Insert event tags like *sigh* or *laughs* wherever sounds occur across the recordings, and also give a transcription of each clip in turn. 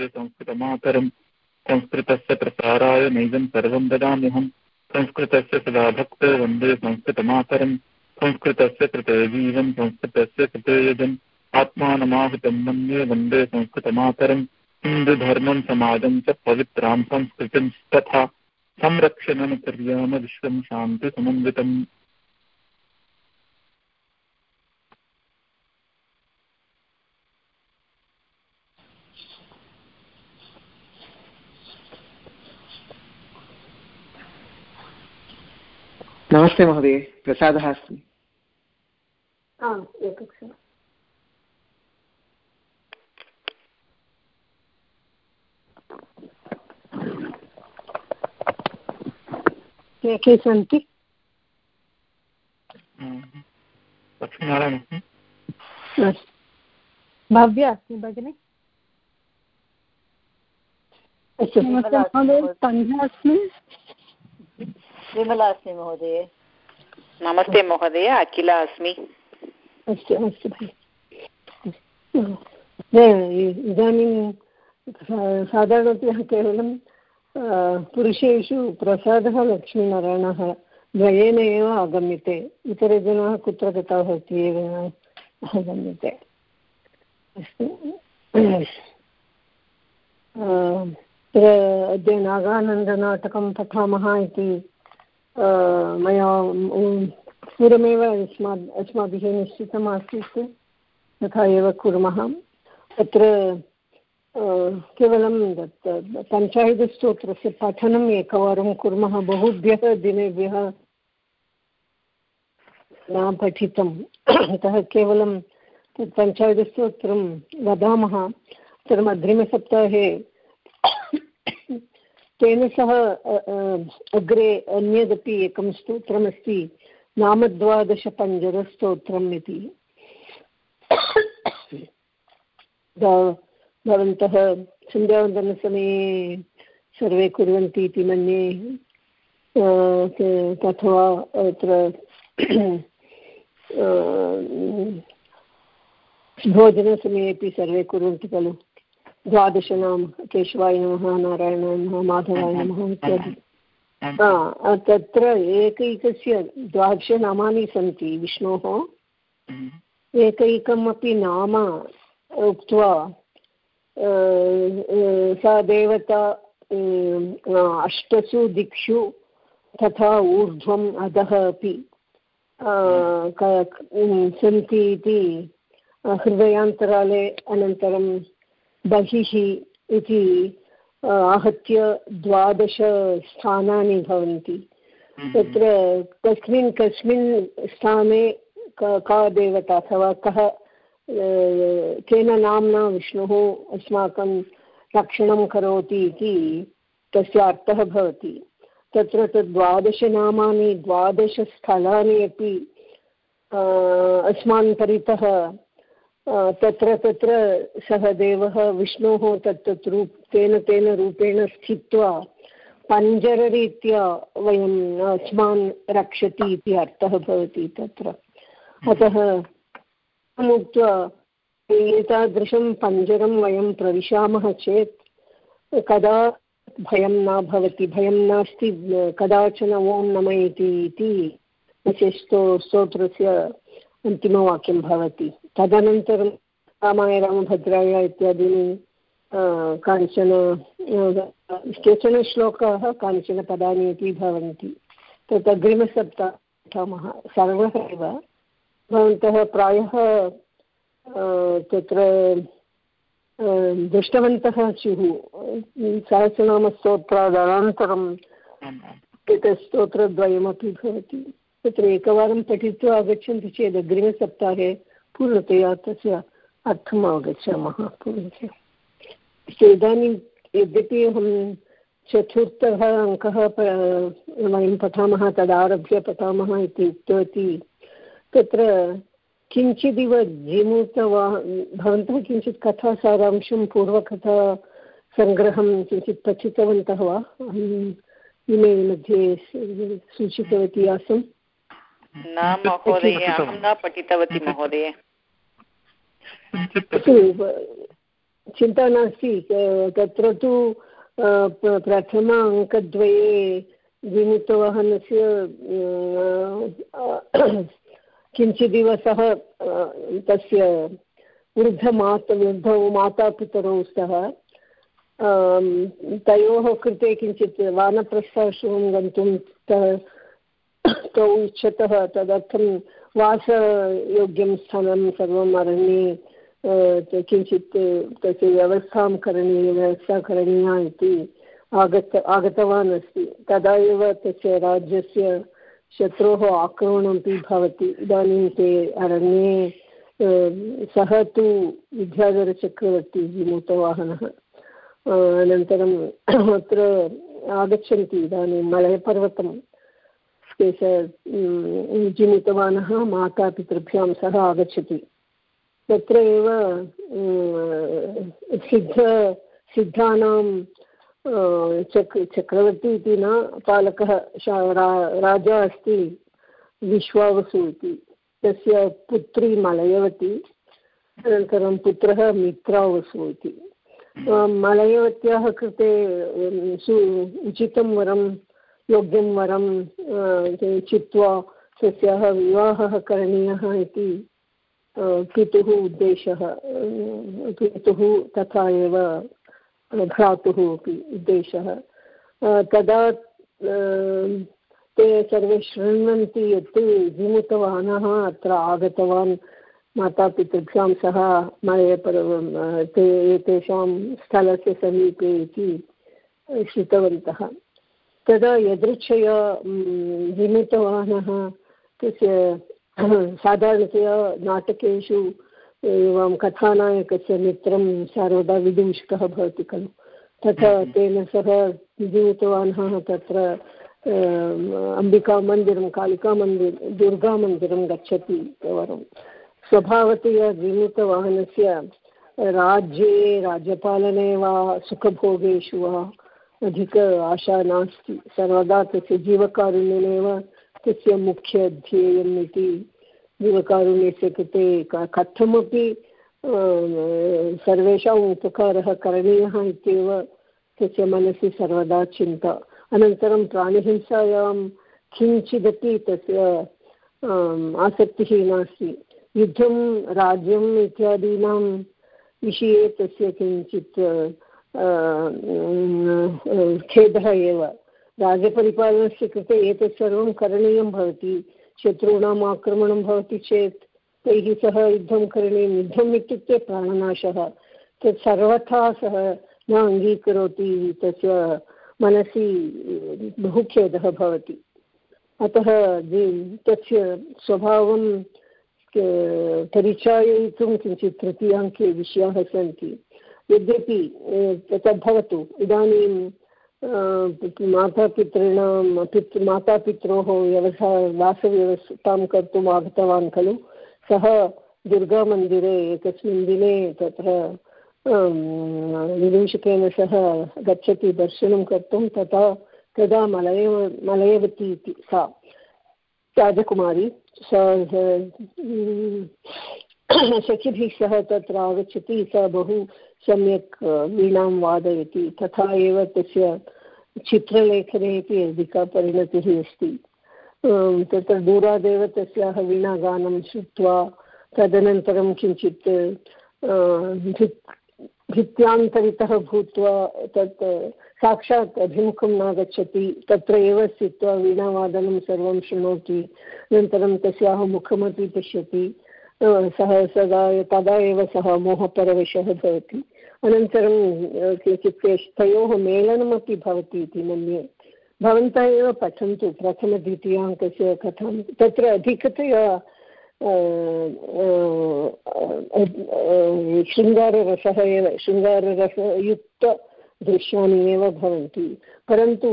संस्कृतमातरम्। संस्कृतस्य प्रसाराय नैदं सर्वं ददाम्यहम्। संस्कृतस्य सदा भक्त वंदे संस्कृतमातरम्। संस्कृतस्य कृते जीवन् संस्कृतस्य कृते यजन् आत्मानमाहुतं मन्ये वंदे संस्कृतमातरम्। हिन्दुधर्मं समाजं च पवित्रां संस्कृतिं तथा। संरक्षणमपर्याम विश्वं शान्तिसमन्वितम्। नमस्ते महोदय प्रसादः अस्मि एकक्षणम् के के सन्ति? भव्या अस्ति भगिनि। अस्मि। विमला अस्मि महोदय। नमस्ते महोदय, अखिला अस्मि। अस्तु अस्तु इदानीं साधारणतया केवलं पुरुषेषु प्रसादः लक्ष्मीनारायणः द्वयेन एव आगम्यते। इतरजनाः कुत्र गताः इति एव आगम्यते। अस्तु। अद्य नागानन्दनाटकं पठामः इति मया पूर्वमेव अस्माद् अस्माभिः निश्चितम् आसीत् तथा एव कुर्मः। तत्र केवलं पञ्चायतस्तोत्रस्य पठनम् एकवारं कुर्मः। बहुभ्यः दिनेभ्यः न पठितम्। अतः केवलं तत् पञ्चायतस्तोत्रं वदामः। तदनन्तरम् अग्रिमसप्ताहे तेन सह अग्रे अन्यदपि एकं स्तोत्रमस्ति नामद्वादशपञ्जरस्तोत्रम् इति। भवन्तः सन्ध्यावन्दनसमये सर्वे कुर्वन्ति इति मन्ये अथवा अत्र भोजनसमये अपि सर्वे कुर्वन्ति खलु। द्वादशनाम केशवाय नमः नारायणाय नमः माधवाय नमः इत्यादि तत्र एकैकस्य द्वादशनामानि सन्ति विष्णोः। एकैकमपि नाम उक्त्वा सा देवता अष्टसु दिक्षु तथा ऊर्ध्वम् अधः अपि सन्ति इति हृदयान्तराले अनन्तरं बहिः इति आहत्य द्वादशस्थानानि भवन्ति। तत्र कस्मिन् कस्मिन् स्थाने का देवता अथवा कः केन नाम्ना विष्णुः अस्माकं रक्षणं करोति इति तस्य अर्थः भवति। तत्र तद् द्वादशनामानि द्वादशस्थलानि अपि अस्मान् परितः तत्र तत्र सः देवः विष्णोः तत् तत् रूप, तेन तेन रूपेण स्थित्वा पञ्जररीत्या वयम् अस्मान् रक्षति इति अर्थः भवति तत्र। अतः उक्त्वा एतादृशं पञ्जरं वयं प्रविशामः चेत् कदा भयं न भवति, भयं नास्ति, कदाचन ओं नम इति विशिष्टो स्तोत्रस्य अन्तिमवाक्यं भवति। तदनन्तरं रामाय रामभद्राय इत्यादीनि कानिचन केचन श्लोकाः कानिचन पदानि अपि भवन्ति। तत् अग्रिमसप्ताहे सर्वः एव। भवन्तः प्रायः तत्र दृष्टवन्तः स्युः। सहस्रनामस्तोत्रादनन्तरम् एतत् स्तोत्रद्वयमपि भवति। तत्र एकवारं पठित्वा आगच्छन्ति चेत् अग्रिमसप्ताहे पूर्णतया तस्य अर्थम् पूर्णतया इदानीं यद्यपि अहं चतुर्थः अङ्कः वयं पठामः, तदारभ्य पठामः इति उक्तवती, तत्र किञ्चिदिव जीमूतवा भवन्तः किञ्चित् कथासारांशं, पूर्वकथा सङ्ग्रहं किञ्चित् पठितवन्तः वा? अहम् इमेल् मध्ये सूचितवती आसम्। न, महोदय, अहं न पठितवती, महोदय। चिन्ता नास्ति। तत्र तु प्रथम अङ्कद्वये विमुक्तवाहनस्य किञ्चिदिव सः तस्य वृद्धमात वृद्धौ मातापितरौ स्तः तयोः कृते किञ्चित् वानप्रस्थाश्रमं गन्तुं तौ इच्छतः तदर्थं वासयोग्यं स्थानं सर्वम् अरण्ये किञ्चित् तस्य व्यवस्थां करणीया, व्यवस्था करणीया इति आगत, आगतवान् अस्ति। तदा एव तस्य राज्यस्य शत्रोः आक्रमणमपि भवति। इदानीं ते अरण्ये सः तु विद्याधरचक्रवर्ती विमूतवाहनः अनन्तरम् *clears throat* अत्र आगच्छन्ति इदानीं मलयपर्वतं। केश जीवितवानः मातापितृभ्यां सह आगच्छति। तत्र एव सिद्ध, सिद्धानां चक्, चक्रवर्ती इति न, पालकः राजा अस्ति, विश्वावसु इति। तस्य पुत्री मलयवती, अनन्तरं पुत्रः मित्रावसु इति। मलयवत्याः कृते सु, उचितं वरं, योग्यं वरं चित्वा तस्याः विवाहः करणीयः इति पितुः उद्देशः पितुः तथा एव भ्रातुः अपि उद्देशः। तदा ते सर्वे शृण्वन्ति यत् विमुतवाहनः अत्र आगतवान्, मातापितृभ्यां सह मलयपर्वं ते एतेषां स्थलस्य समीपे इति श्रुतवन्तः। तदा यदृच्छया विनीतवानः तस्य साधारणतया नाटकेषु एवं कथानायकस्य मित्रं सर्वदा विदूषकः भवति खलु। तथा तेन सह जीवितवानः तत्र अम्बिकामन्दिरं कालिकामन्दिरं दुर्गामन्दिरं गच्छति एकवारं। स्वभावतया जीवितवाहनस्य राज्ये राज्यपालने वा सुखभोगेषु वा अधिक आशा नास्ति। सर्वदा तस्य जीवकारुण्यमेव तस्य मुख्य ध्येयम् इति जीवकारुण्यस्य कृते कथमपि सर्वेषाम् उपकारः करणीयः इत्येव तस्य मनसि सर्वदा चिन्ता। अनन्तरं प्राणिहिंसायां किञ्चिदपि तस्य आसक्तिः नास्ति। युद्धं, राज्यम् इत्यादीनां विषये तस्य किञ्चित् खेदः एव। राज्यपरिपालनस्य कृते एतत् सर्वं करणीयं भवति। शत्रूणाम् आक्रमणं भवति चेत् तैः सह युद्धं करणीयं, युद्धम् इत्युक्ते प्राणनाशः। तत् सर्वथा सः न अङ्गीकरोति तस्य मनसि बहु खेदः भवति। अतः तस्य स्वभावं परिचाययितुं किञ्चित् तृतीयाङ्के विषयाः सन्ति। यद्यपि तद्भवतु। इदानीं मातापितॄणां पितृ मातापित्रोः व्यवस्था वासव्यवस्थां कर्तुम् आगतवान् खलु। सः दुर्गामन्दिरे एकस्मिन् दिने तत्र विदूषकेन सह गच्छति, दर्शनं कर्तुं, तथा, तदा मलय मलयवती इति सा, राजकुमारी। सखिभिः सह तत्र आगच्छति, सा बहु सम्यक् वीणां वादयति। तथा एव तस्य चित्रलेखने अपि अधिका परिणतिः अस्ति। तत्र दूरादेव तस्याः वीणागानं श्रुत्वा तदनन्तरं किञ्चित् भित्यान्तरितः भूत्वा तत्, साक्षात् अभिमुखं न गच्छति तत्र एव स्थित्वा वीणावादनं सर्वं शृणोति, अनन्तरं तस्याः मुखमपि पश्यति सः सदा, तदा एव सः मोहपरवशः भवति। अनन्तरं किञ्चित् तयोः मेलनमपि भवति इति मन्ये। भवन्तः एव पठन्तु प्रथमद्वितीयाङ्कस्य कथां। तत्र अधिकतया शृङ्गाररसः एव शृङ्गाररसयुक्तदृश्यानि एव भवन्ति। परन्तु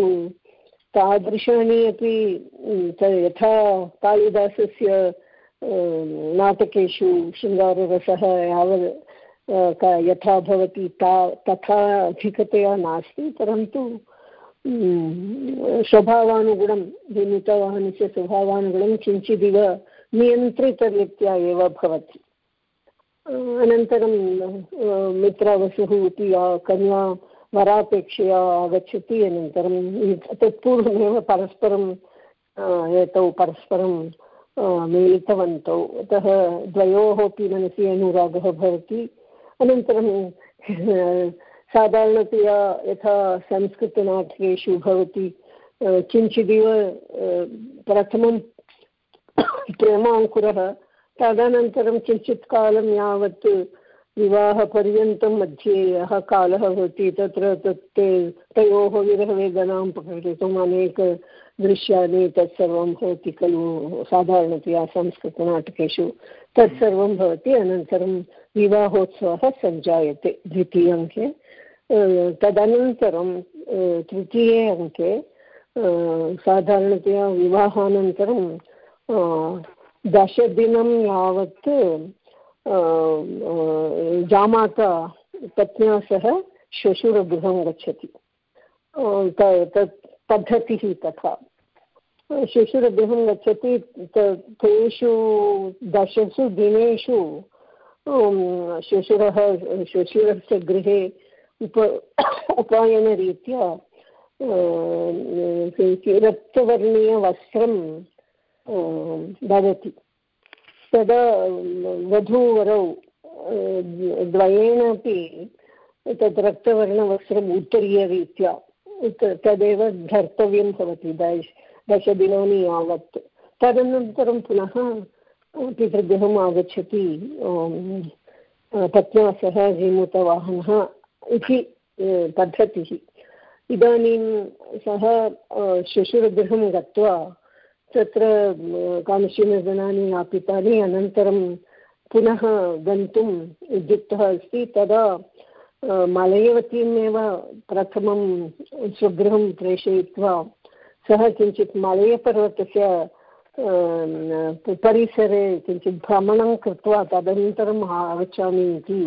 तादृशानि अपि यथा कालिदासस्य नाटकेषु शृङ्गाररसः यावत् यथा भवति ता, तथा अधिकतया नास्ति, परन्तु स्वभावानुगुणं विनीतवाहनस्य स्वभावानुगुणं किञ्चिदिव नियन्त्रितरीत्या एव भवति। अनन्तरं मित्रावसुः इति कन्या वरापेक्षया आगच्छति, अनन्तरं तत्पूर्वमेव परस्परं एतौ परस्परं मिलितवन्तौ। अतः द्वयोः अपि मनसि अनुरागः भवति। अनन्तरं, साधारणतया यथा संस्कृतनाटकेषु भवति किञ्चिदिव प्रथमं प्रेमाङ्कुरः, तदनन्तरं किञ्चित् कालं यावत् विवाहपर्यन्तं मध्ये यः कालः भवति, तत्र तत् तयोः विरहवेदनां प्रकटितुम् अनेकदृश्यानि तत्सर्वं भवति खलु, साधारणतया संस्कृतनाटकेषु तत्सर्वं भवति, अनन्तरं विवाहोत्सवः सञ्जायते द्वितीयङ्के। तदनन्तरं तृतीये अङ्के साधारणतया विवाहानन्तरं दशदिनं यावत् जामाता पत्न्या सह श्वशुरगृहं गच्छति। तत् पद्धतिः तथा। श्वशुरगृहं गच्छति तेषु दशसु दिनेषु श्वशुरः श्वशुरस्य गृहे उप, उपायनरीत्या रक्तवर्णीयवस्त्रं ददति तदा, वधूवरौ द्वयेनापि तत् रक्तवर्णवस्त्रम् उत्तरीयरीत्या तदेव धर्तव्यं भवति, दश, दशदिनानि यावत्। तदनन्तरं पुनः पितृगृहम् आगच्छति पत्न्या सह जीमूतवाहनः इति पद्धतिः। इदानीं सः श्वशुरगृहं गत्वा तत्र कानिचन दिनानि यापितानि अनन्तरं पुनः गन्तुम् उद्युक्तः अस्ति। तदा मलयवतीमेव प्रथमं स्वगृहं प्रेषयित्वा सः किञ्चित् मलयपर्वतस्य परिसरे किञ्चित् भ्रमणं कृत्वा तदनन्तरम् आगच्छामि इति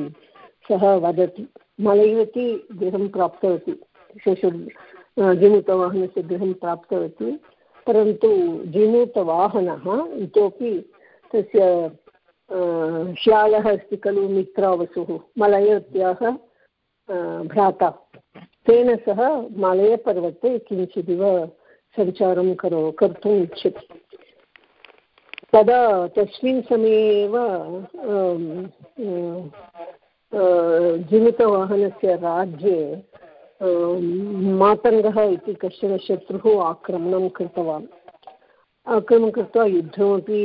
सः वदति मलयवती गृहं प्राप्तवती शिशुः जीमूतवाहनस्य गृहं प्राप्तवती परन्तु जीमूतवाहनः इतोपि तस्य श्यालः अस्ति खलु मित्रावसुः मलयवत्याः भ्राता तेन सह मलयपर्वते किञ्चिदिव सञ्चारं करो कर्तुम् इच्छति तदा तस्मिन् समये एव जीवितवाहनस्य राज्ये मातङ्गः इति कश्चन शत्रुः आक्रमणं कृतवान्। आक्रमणं कृत्वा, युद्धमपि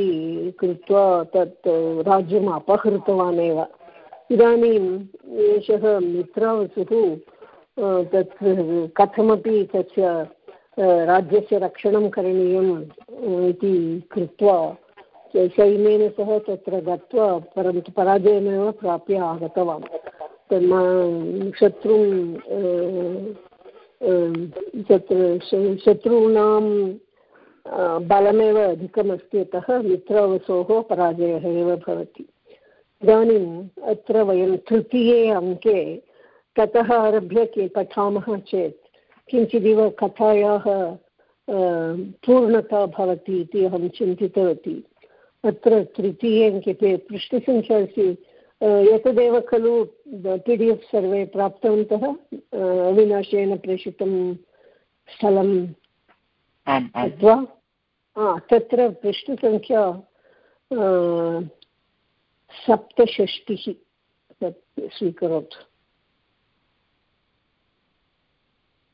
कृत्वा तत् राज्यम् अपहृतवान् एव। इदानीम् एषः मित्रावसुः तत् कथमपि तस्य राज्यस्य रक्षणं करणीयम्, इति कृत्वा सैन्येन सह तत्र गत्वा परन्तु पराजयमेव प्राप्य आगतवान्। शत्रुं तत्र शत्रूणां बलमेव अधिकमस्ति अतः मित्रावसोः पराजयः एव भवति। इदानीम् अत्र वयं तृतीये अङ्के ततः आरभ्य के, पठामः चेत् किञ्चिदिव कथायाः पूर्णता भवति इति अहं चिन्तितवती। अत्र तृतीये अङ्के पृष्ठसङ्ख्या अस्ति एतदेव खलु पि डि एफ् सर्वे प्राप्तवन्तः अविनाशेन प्रेषितं स्थलं वा तत्र पृष्ठसङ्ख्या सप्तषष्टिः स्वीकरोतु।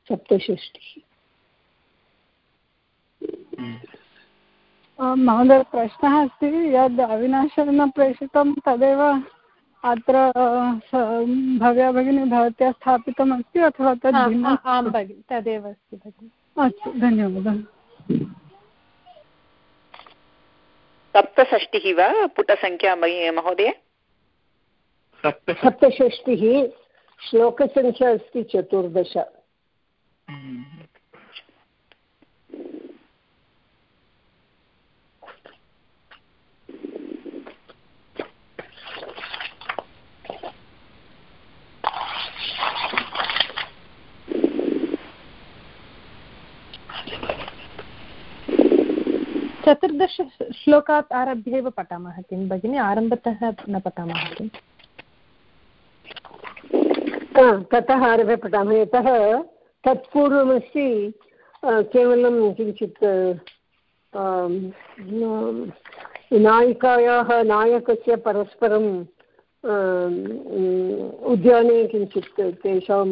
सप्तषष्टिः। महोदय प्रश्नः अस्ति यद् अविनाशेन प्रेषितं तदेव अत्र भव्या भगिनी भवत्या स्थापितमस्ति अथवा तद् आं भगिनि तदेव अस्ति भगिनि। अस्तु धन्यवादः। सप्तषष्टिः वा पुटसङ्ख्या महोदय? सप्तषष्टिः श्लोकसङ्ख्या अस्ति चतुर्दश। चतुर्दशश्लोकात् आरभ्य एव पठामः किं, भगिनि? आरम्भतः न पठामः किम् ततः आरभ्य पठामः। यतः तत्पूर्वमस्ति केवलं किञ्चित् नायिकायाः, नायकस्य परस्परं उद्याने किञ्चित् तेषां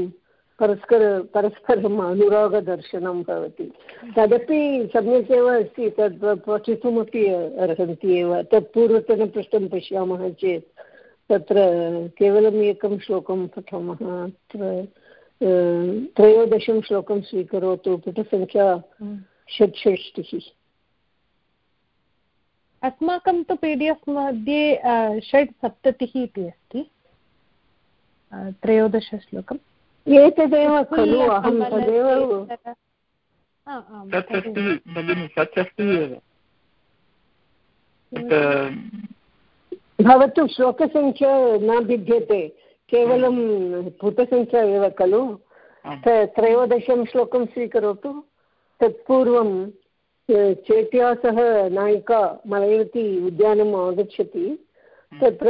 परस्पर परस्परम् अनुरागदर्शनं भवति। तदपि सम्यक् एव अस्ति तद् पठितुमपि अर्हन्ति एव। तत् पूर्वतनपृष्ठं पश्यामः चेत् तत्र केवलम् एकं श्लोकं पठामः अत्र त्रयोदशं श्लोकं स्वीकरोतु पुटसङ्ख्या षट्षष्टिः अस्माकं तु पी डि एफ् मध्ये षट् सप्ततिः इति अस्ति त्रयोदशश्लोकम्। एतदेव खलु अहं तदेव भवतु श्लोकसङ्ख्या न भिद्यते केवलं पुटसङ्ख्या एव खलु। त्रयोदशं श्लोकं स्वीकरोतु। तत्पूर्वं चेट्या सह नायिका मलयवती उद्यानम् आगच्छति। तत्र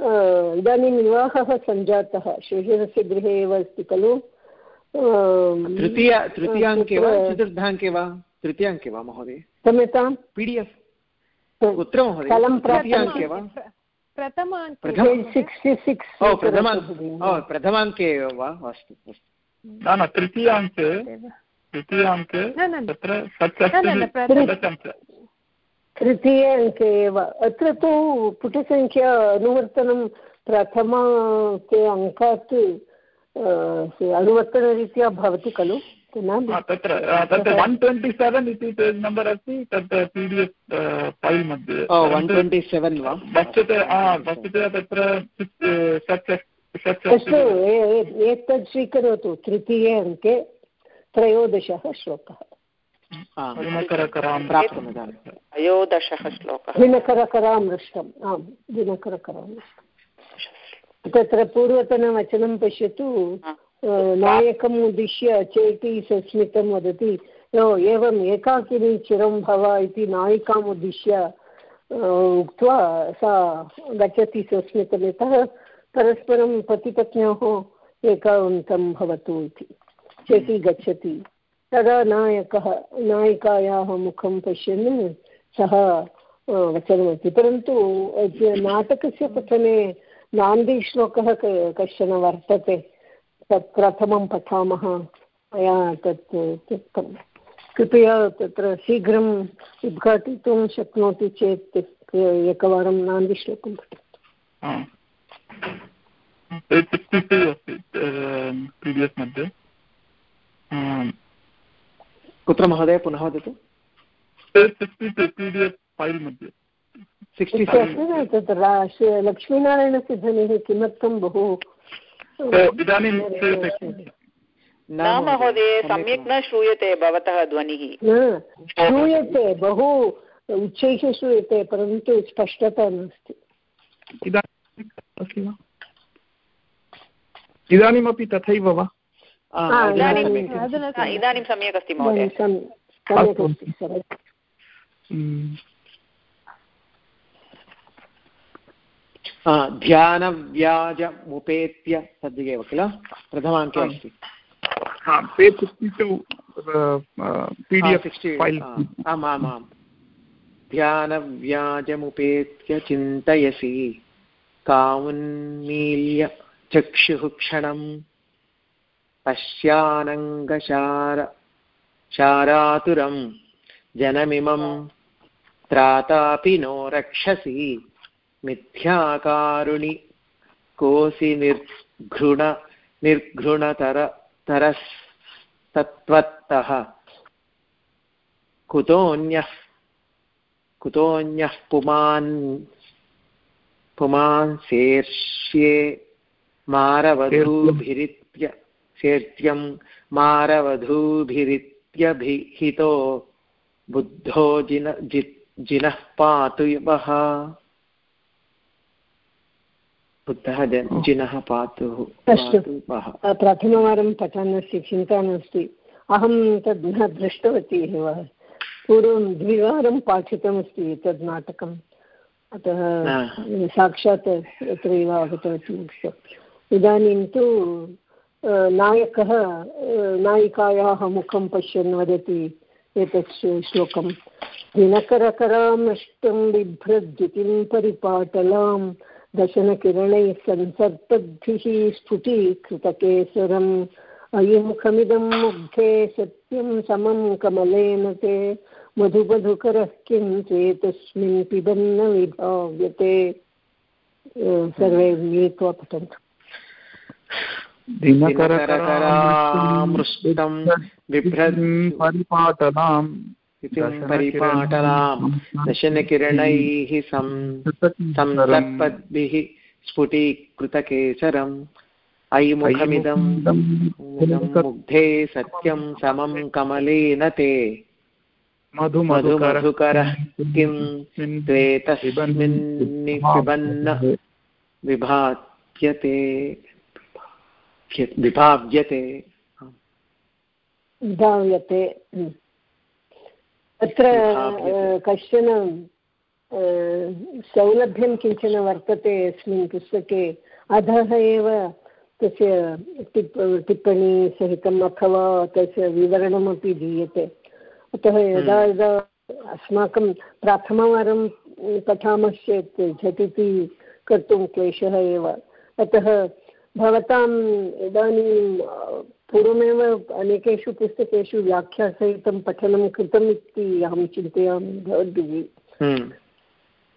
इदानीं विवाहः सञ्जातः शेषरस्य गृहे एव अस्ति खलु। तृतीय तृतीयाङ्के वा चतुर्थाङ्के वा? तृतीयाङ्के वा महोदय? क्षम्यतां पी डि एफ्। कुत्र महोदय? तृतीयाङ्के वा? प्रथमाङ्के एव वा? अस्तु अस्तु। न न तृतीयाङ्के तृतीयाङ्के तत्र तृतीये अङ्के एव। अत्र तु पुटसङ्ख्या अनुवर्तनं प्रथमाके अङ्कात् अनुवर्तनरीत्या भवति खलु? तत्र तत्र वन् ट्वेण्टि सेवेन् इति पेज् नम्बर् अस्ति तत् पी डि एफ् फैल् मध्ये। वन् ट्वेण्टि सेवेन् वा? वस्तुतः वस्तुतः तत्र अस्तु एतत् स्वीकरोतु तृतीये अङ्के त्रयोदशः श्लोकः। त्रयोदशः श्लोकः दिनकरकरामृष्टम् आम् दिनकरकरामृष्टम् तत्र पूर्वतनवचनं पश्यतु नायकम् उद्दिश्य चेति सस्मितं वदति यो एवम् एकाकिनी चिरं भव इति नायिकाम् उद्दिश्य उक्त्वा सा गच्छति सस्मितं यतः परस्परं पतिपत्न्योः एकान्तं भवतु इति चेति गच्छति तदा नायकः नायिकायाः मुखं पश्यन् सः वचनमस्ति। परन्तु नाटकस्य पठने नान्दीश्लोकः कश्चन वर्तते। तत् प्रथमं पठामः। मया तत् त्यक्तं कृपया तत्र शीघ्रम् उद्घाटितुं शक्नोति चेत् एकवारं नान्दीश्लोकं पठतु। मध्ये। कुत्र महोदय पुनः वदतु। तत्र लक्ष्मीनारायणस्य ध्वनिः किमर्थं बहु न महोदय सम्यक् न श्रूयते भवतः ध्वनिः। श्रूयते बहु उच्चैः श्रूयते परन्तु स्पष्टता नास्ति। इदानीमपि तथैव वा? इदानीं सम्यक् अस्ति। महोदय। ध्यानव्याजमुपेत्य तद्दिगेव किल? प्रथमाङ्के अस्ति? आम् आम् आम् ध्यानव्याजमुपेत्य चिन्तयसि। कामुन्मील्य चक्षुः क्षणम्। पश्यानङ्गशार शारातुरं जनमिमं त्रातापि नो रक्षसि। मिथ्याकारुणि कोऽसि निर्घृण निर्घृणतर तरस्तत्त्वत्तः कुतोऽन्यः कुतोऽन्यः पुमान् पुमांसेर्ष्ये मारवधूभिरित्य सेत्यं मारवधूभिरित्यभिहितो बुद्धो जिन जि जिनः पातु वः बुद्धः जिनः पातुः प्रथमवारं पठन् अस्ति चिन्ता नास्ति। अहं तद् न दृष्टवती एव पूर्वं द्विवारं पाठितमस्ति एतद् नाटकम्। अतः साक्षात् अत्रैव आगतवती। इदानीं तु नायकः नायिकायाः मुखं पश्यन् वदति एतत् श्लोकं दिनकरकरामृष्टं बिभ्रद्युतिं परिपाटलां, दशनकिरणैः सन्सर्पद्भिः स्फुटीकृतकेसरम्। अयिमुखमिदं मुग्धे सत्यं समं कमलेन ते, मधुमधुकरः किं चेतस्मिन् पिबन्न विभाव्यते। सर्वे मिलित्वा पठन्तु। दिनकरकरामृष्टं बिभ्रन् परिपाटलां परिपाटलां दशनकिरणैः संसर्पद्भिः स्फुटीकृतकेसरम् अयि मुखमिदं मुग्धे सत्यं समं कमलेन ते। मधुमधुकरः किं त्वेतस्मिन् पिबन्न विभात्यते। विभाव्यते विभाव्यते अत्र कश्चन सौलभ्यं किंचन वर्तते अस्मिन् पुस्तके। अधः एव तस्य टिप् टिप्पणीसहितम् अथवा तस्य विवरणमपि दीयते। अतः यदा यदा अस्माकं प्रथमवारं पठामश्चेत् झटिति कर्तुं क्लेशः एव। अतः भवताम् इदानीं पूर्वमेव अनेकेषु पुस्तकेषु व्याख्यासहितं पठनं कृतम् इति अहं चिन्तयामि भवद्भिः।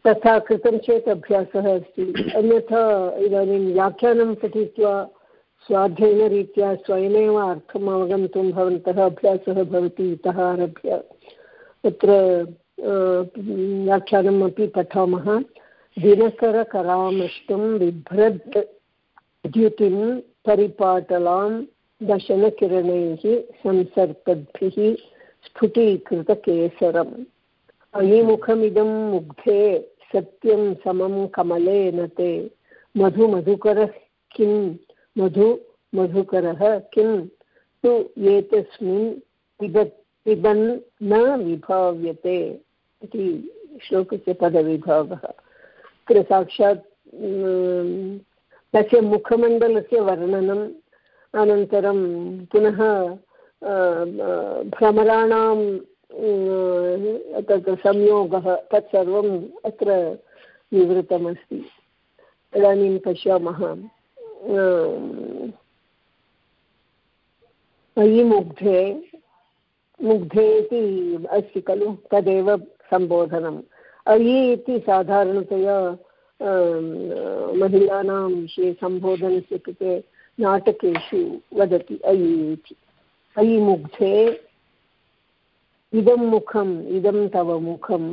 तथा कृतं चेत् अभ्यासः अस्ति। अन्यथा इदानीं व्याख्यानं पठित्वा स्वाध्ययनरीत्या स्वयमेव अर्थम् अवगन्तुं भवन्तः अभ्यासः भवति इतः आरभ्य तत्र व्याख्यानम् अपि पठामः। दिनकरकरामष्टं बिभ्रद् द्युतिं परिपाटलां दशनकिरणैः संसर्पद्भिः स्फुटीकृतकेसरम्। अयिमुखमिदं मुग्धे सत्यं समं कमलेन ते। किं? मधु मधुकरः किं? तु एतस्मिन् पिबत् पिबन् न विभाव्यते इति श्लोकस्य पदविभागः। साक्षात् तस्य मुखमण्डलस्य वर्णनम् अनन्तरं पुनः भ्रमराणां तत् संयोगः तत्सर्वम् अत्र विवृतमस्ति इदानीं पश्यामः। अयि मुग्धे मुग्धे इति अस्ति खलु, तदेव सम्बोधनम्। अयि इति साधारणतया महिलानां विषये सम्बोधनस्य कृते नाटकेषु वदति अयि इति अयि मुग्धे इदं मुखम्, इदं तव मुखं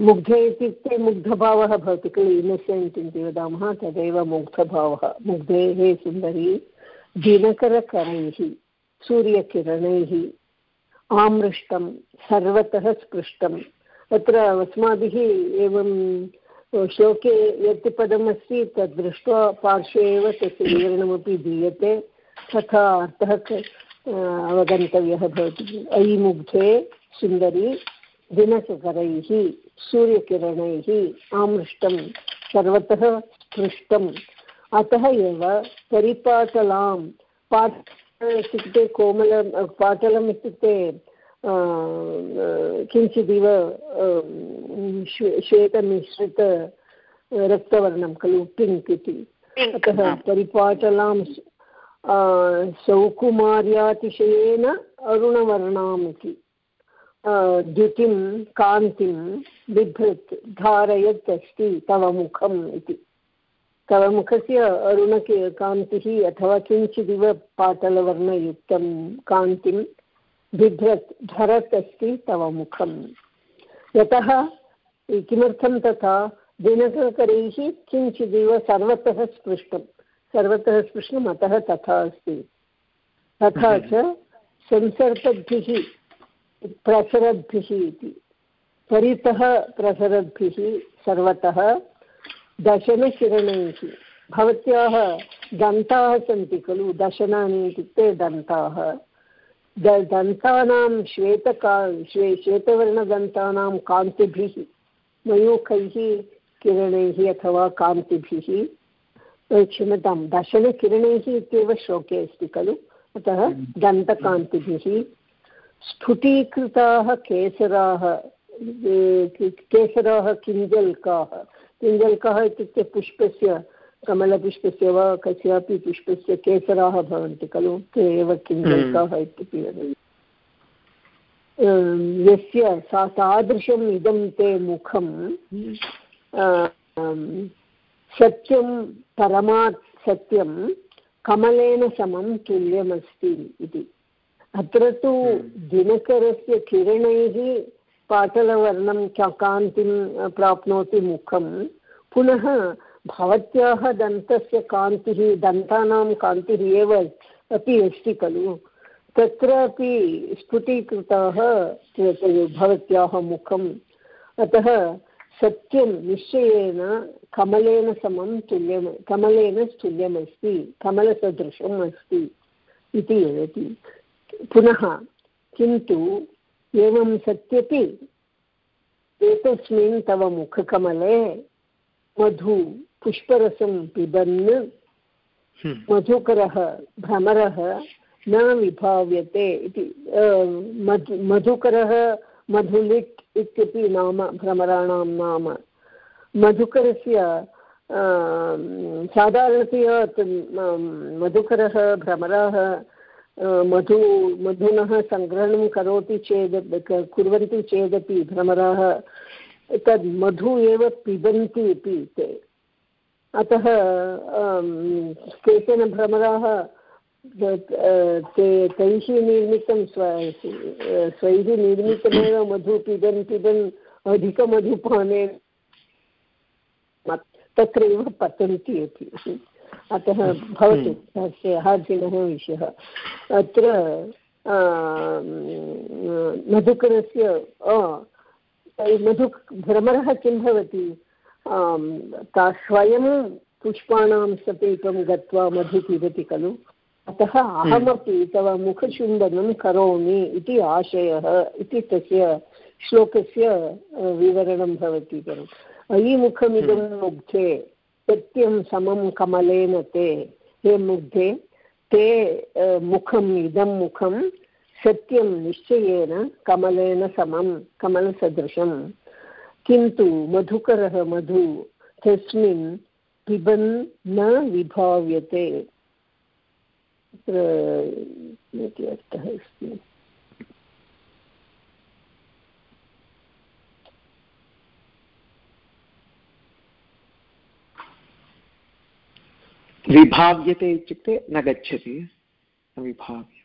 मुग्धे इत्युक्ते मुग्धभावः भवति खलु इनसेण्ट् इति वदामः, तदेव मुग्धभावः। मुग्धे सुन्दरी, दिनकरकरैः, सूर्यकिरणैः, आमृष्टं, सर्वतः स्पृष्टम्। अत्र अस्माभिः एवं श्लोके यत् पदमस्ति तद् दृष्ट्वा पार्श्वे एव तस्य विवरणमपि दीयते। तथा अर्थः अवगन्तव्यः भवति। अयि मुग्धे सुन्दरी दिनसकरैः सूर्यकिरणैः आमृष्टं सर्वतः स्पृष्टम्। अतः एव परिपाटलां पाट इत्युक्ते कोमल पाटलम् इत्युक्ते किञ्चिदिव श्वेतमिश्रित रक्तवर्णं खलु पिङ्क् इति अतः परिपाटलां सौकुमार्यातिशयेन अरुणवर्णाम् इति द्युतिं कान्तिं बिभ्रत् धारयत् अस्ति तव मुखम् इति तव मुखस्य अरुणके कान्तिः अथवा किञ्चिदिव पाटलवर्णयुक्तं कान्तिं बिभ्रत् धरत् अस्ति तव मुखं यतः किमर्थं तथा? दिनकरैः किञ्चिदिव सर्वतः स्पृष्टं सर्वतः स्पृष्टम् अतः तथा अस्ति। तथा च संसर्पद्भिः प्रसरद्भिः इति। परितः प्रसरद्भिः सर्वतः दशनकिरणैः। भवत्याः दन्ताः सन्ति खलु? दशनानि इत्युक्ते दन्ताः। दन्तानां श्वेतका, श्वे, श्वेतवर्णदन्तानां कान्तिभिः, मयूखैः दशनकिरणैः अथवा कान्तिभिः क्षम्यतां, दशनकिरणैः इत्येव श्लोके अस्ति खलु। अतः दन्तकान्तिभिः, स्फुटीकृताः केसराः केसराः किञ्जल्काः। किञ्जल्काः इत्युक्ते पुष्पस्य कमलपुष्पस्य वा कस्यापि पुष्पस्य केसराः भवन्ति खलु? ते एव किञ्जल्काः इत्यपि वदन्ति यस्य सा तादृशम् इदं ते मुखं सत्यं परमात् सत्यं कमलेन समं तुल्यमस्ति इति। अत्र तु दिनकरस्य किरणैः पाटलवर्णं कान्तिं प्राप्नोति मुखं। पुनः भवत्याः दन्तस्य कान्तिः, दन्तानां कान्तिः एव अपि अस्ति खलु। तत्रापि स्फुटीकृताः भवत्याः मुखम्। अतः सत्यं निश्चयेन कमलेन समं तुल्यं कमलेन तुल्यमस्ति कमलसदृशम् अस्ति इति वदति। पुनः, किन्तु एवं सत्यपि एतस्मिन् तव मुखकमले मधु पुष्परसं पिबन् हम्म। मधुकरः भ्रमरः न विभाव्यते इति मधु मधुकरः मधुलिट् इत्यपि नाम भ्रमराणां नाम मधुकरस्य साधारणतया मधुकरः भ्रमराः मधु मधुनः सङ्ग्रहणं करोति चेद् कुर्वन्ति चेदपि भ्रमराः तद् मधु एव पिबन्ति इति ते अतः केचन भ्रमराः ते तैः निर्मितं स्व स्वैः निर्मितमेव मधु पिबन् पिबन् अधिकमधुपाने तत्रैव पतन्ति अपि अतः भवतु तस्य भिन्नः विषयः। अत्र मधुकरस्य मधु भ्रमरः किं भवति? ता स्वयं पुष्पाणां समीपं गत्वा मधु पिबति खलु। अतः अहमपि तव मुखचुम्बनं करोमि इति आशयः इति तस्य श्लोकस्य विवरणं भवति खलु। अयि मुखमिदं मुग्धे सत्यं समं कमलेन ते हे मुग्धे ते मुखम् इदं मुखं सत्यं निश्चयेन कमलेन समं कमलसदृशं किन्तु मधुकरः मधु तस्मिन् पिबन् न विभाव्यते। तत्र अर्थः अस्ति? विभाव्यते इत्युक्ते न गच्छति। विभाव्यते।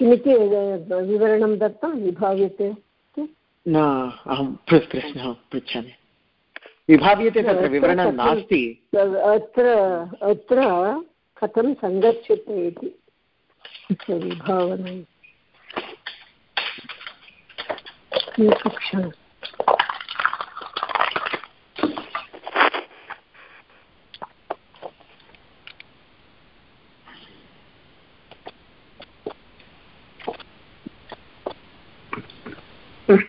किमिति विवरणं दत्तं विभाव्यते? न अहं प्रश्नः पृच्छामि। विभाव्यते तत्र विवरणं नास्ति। अत्र अत्र कथं सङ्गच्छते इति। विभावना एकक्षणम्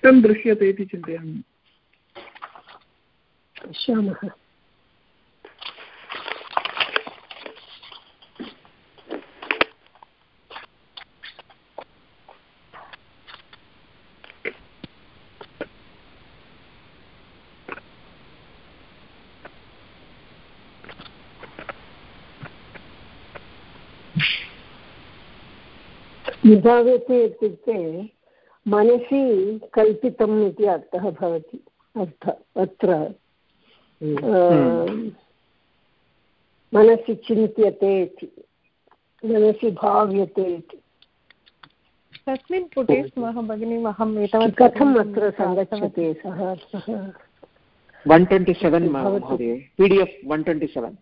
स्पष्टं दृश्यते इति चिन्तयामि। पश्यामः। इत्युक्ते मनसि कल्पितम् इति अर्थः भवति। अर्थ अत्र हम्म। मनसि चिन्त्यते इति मनसि भाव्यते इति। कस्मिन् पुटे स्मः भगिनि अहम् एतावत् कथम् अत्र सङ्गच्छते सः? अर्थः वन् ट्वेण्टि सेवेन् महोदय P D F one twenty seven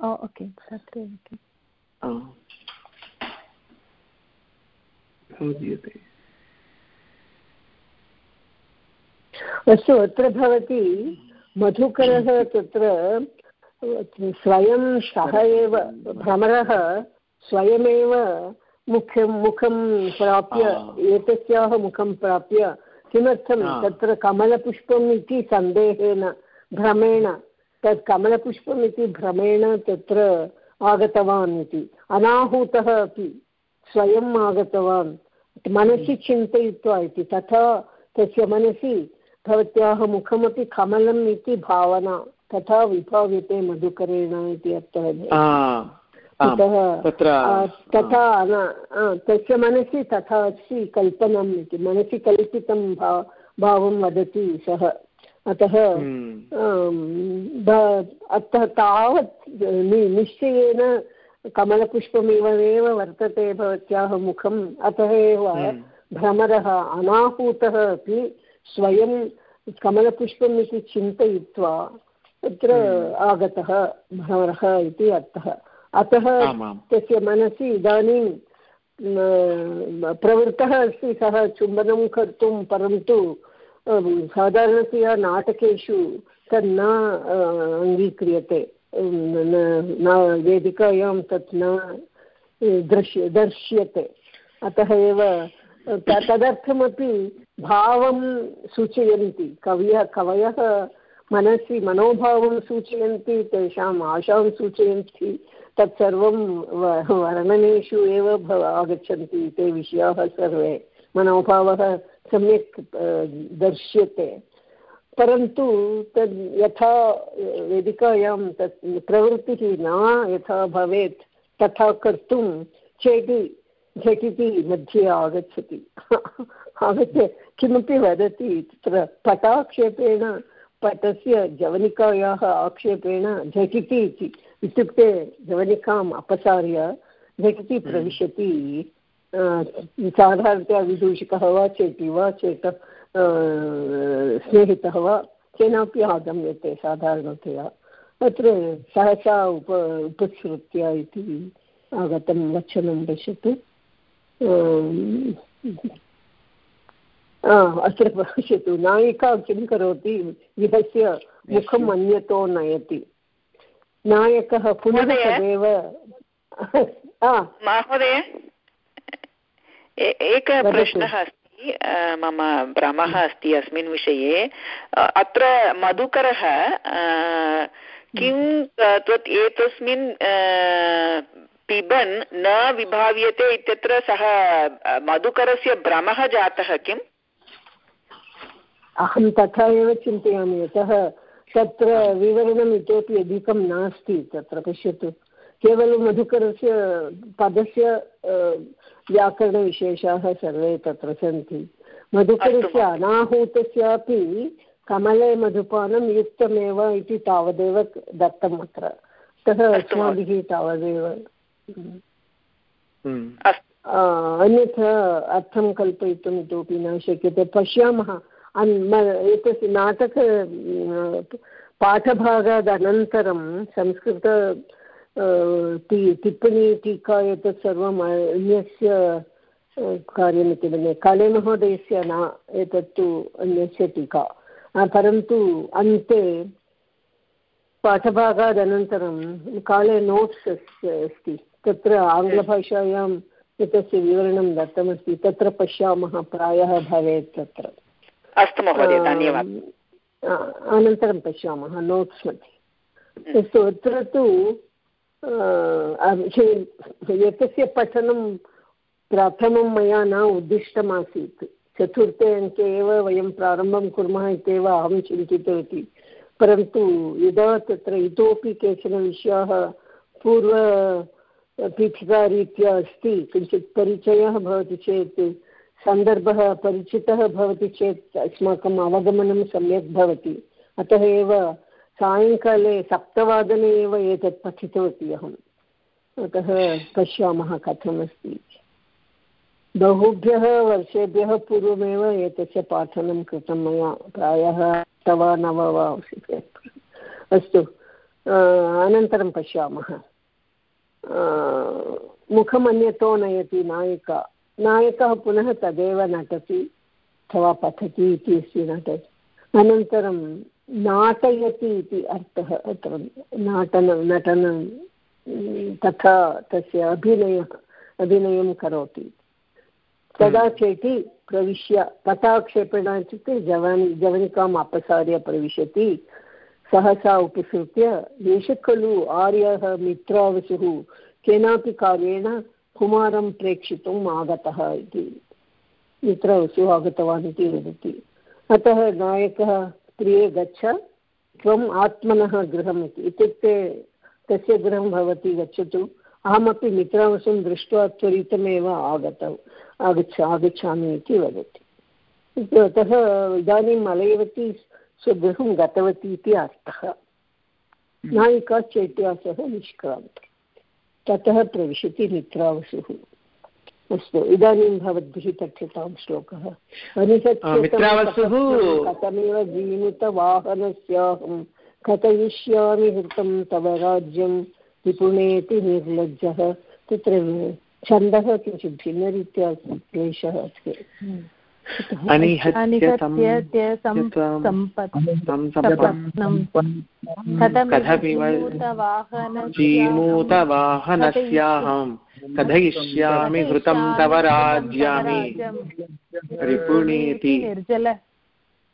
okay तत्र अस्तु अत्र भवती मधुकरः तत्र स्वयं सः एव भ्रमरः स्वयमेव मुख्यं मुखं प्राप्य एतस्याः मुखं प्राप्य किमर्थं तत्र कमलपुष्पम् इति सन्देहेन भ्रमेण तत् कमलपुष्पम् इति भ्रमेण तत्र आगतवान् इति। अनाहूतः अपि स्वयम् आगतवान् मनसि चिन्तयित्वा इति तथा तस्य मनसि भवत्याः मुखमपि कमलम् इति भावना तथा विभाव्यते मधुकरेण इति अर्थः तथा तस्य मनसि तथा अस्ति कल्पनम् इति मनसि कल्पितं भावं वदति सः। अतः अतः तावत् निश्चयेन कमलपुष्पमिव एव वर्तते भवत्याः मुखम्। अतः एव भ्रमरः अनाहूतः अपि स्वयं कमलपुष्पम् इति चिन्तयित्वा तत्र आगतः भ्रमरः इति अर्थः। अतः तस्य मनसि इदानीं प्रवृत्तः अस्ति सः चुम्बनं कर्तुं परन्तु साधारणतया नाटकेषु तन्न अङ्गीक्रियते। न वेदिकायां तत् न दृश्य दर्श्यते। अतः एव तदर्थमपि भावं सूचयन्ति। कवयः कवयः मनसि मनोभावं सूचयन्ति, तेषाम् आशां सूचयन्ति, तत्सर्वं वर्णनेषु एव भव आगच्छन्ति ते विषयाः सर्वे। मनोभावः सम्यक् दर्श्यते। परन्तु तद् यथा वेदिकायां तत् प्रवृत्तिः न यथा भवेत्, तथा कर्तुं चेति झटिति मध्ये आगच्छति। *laughs* आगत्य किमपि वदति? तत्र पटाक्षेपेण पटस्य जवनिकायाः आक्षेपेण झटिति इति इत्युक्ते जवनिकाम् अपसार्य झटिति प्रविशति। साधारणतया विदूषकः वा चेति वा चेत् स्नेहितः वा केनापि आगम्यते साधारणतया। अत्र सहसा उप उपसृत्य इति आगतं वचनं पश्यतु अत्र पश्यतु नायिका किं करोति गृहस्य मुखम् अन्यतो नयति नायकः पुनः तदेव महोदय एकः प्रश्नः अस्ति मम भ्रमः अस्ति अस्मिन् विषये अत्र मधुकरः किं त्वत् एतस्मिन् पिबन् न विभाव्यते इत्यत्र सः मधुकरस्य भ्रमः जातः किम् अहं तथा एव चिन्तयामि यतः तत्र विवरणम् इतोपि अधिकं नास्ति तत्र पश्यतु। केवलं मधुकरस्य पदस्य व्याकरणविशेषाः सर्वे तत्र सन्ति। मधुकरस्य अनाहूतस्यापि कमले मधुपानं युक्तमेव इति तावदेव दत्तम् अत्र। अतः अस्माभिः तावदेव। हम्म। अन्यथा अर्थं कल्पयितुम् इतोपि न शक्यते। पश्यामः। एतस्य नाटक पाठभागादनन्तरं संस्कृत टिप्पणी, टीका एतत् सर्वम् अन्यस्य कार्यमिति मन्ये। काले महोदयस्य न एतत्तु अन्यस्य टीका। परन्तु अन्ते पाठभागादनन्तरं काले नोट्स् अस्ति। तत्र आङ्ग्लभाषायाम् एतस्य विवरणं दत्तमस्ति। तत्र पश्यामः, प्रायः भवेत् तत्र। अस्तु महोदय धन्यवादः। अनन्तरं पश्यामः नोट्स् मध्ये। अस्तु अत्र तु एतस्य पठनं प्रथमं मया न उद्दिष्टमासीत्। चतुर्थे अङ्के एव वयं प्रारम्भं कुर्मः इत्येव अहं चिन्तितवती। परन्तु यदा तत्र इतोपि केचन विषयाः पूर्व पीठिकारीत्या अस्ति किञ्चित् परिचयः भवति चेत् सन्दर्भः परिचितः भवति चेत् अस्माकम् अवगमनं सम्यक् भवति। अतः एव सायङ्काले सप्तवादने एव एतत् पठितवती अहम्। अतः पश्यामः कथमस्ति। बहुभ्यः वर्षेभ्यः पूर्वमेव एतस्य पाठनं कृतं मया। प्रायः अष्ट नव वा अस्तु अनन्तरं पश्यामः। मुखमन्यतो नयति नायिका। नायकः पुनः तदेव नटति अथवा पठति इति अस्ति नाटके अनन्तरं नाटयति इति अर्थः अत्र नाटनं नटनं तथा तस्य अभिनयः अभिनयं करोति। तदा चेति प्रविश्य पटाक्षेपेण इत्युक्ते जवनि जवनिकाम् अपसार्य प्रविशति। सहसा उपसृत्य एष खलु आर्यः मित्रावसुः केनापि कार्येण कुमारं प्रेक्षितुम् आगतः इति। मित्रावसुः आगतवान् इति वदति। अतः नायकः प्रिये गच्छ त्वम् आत्मनः गृहम् इति। इत्युक्ते तस्य गृहं भवती गच्छतु। अहमपि मित्रावसुं दृष्ट्वा त्वरितमेव आगतौ आगच्छ आगच्छामि इति वदति। अतः इदानीं मलयवती स्वगृहं गतवती इति अर्थः। नायिका चेट्या सह निष्क्रान्ता। ततः प्रविशति मित्रावसुः अस्तु इदानीं भवद्भिः पठ्यतां श्लोकः। कथमिव जीवितवाहनस्याहं कथयिष्यामि हृतं तव राज्यं निपुणेति निर्लज्जः। तत्र छन्दः किञ्चित् भिन्नरीत्या क्लेशः अस्ति। जीमूतवाहनस्याहं। कथयिष्यामि हृतं तव राज्यामि। रिपुणीति।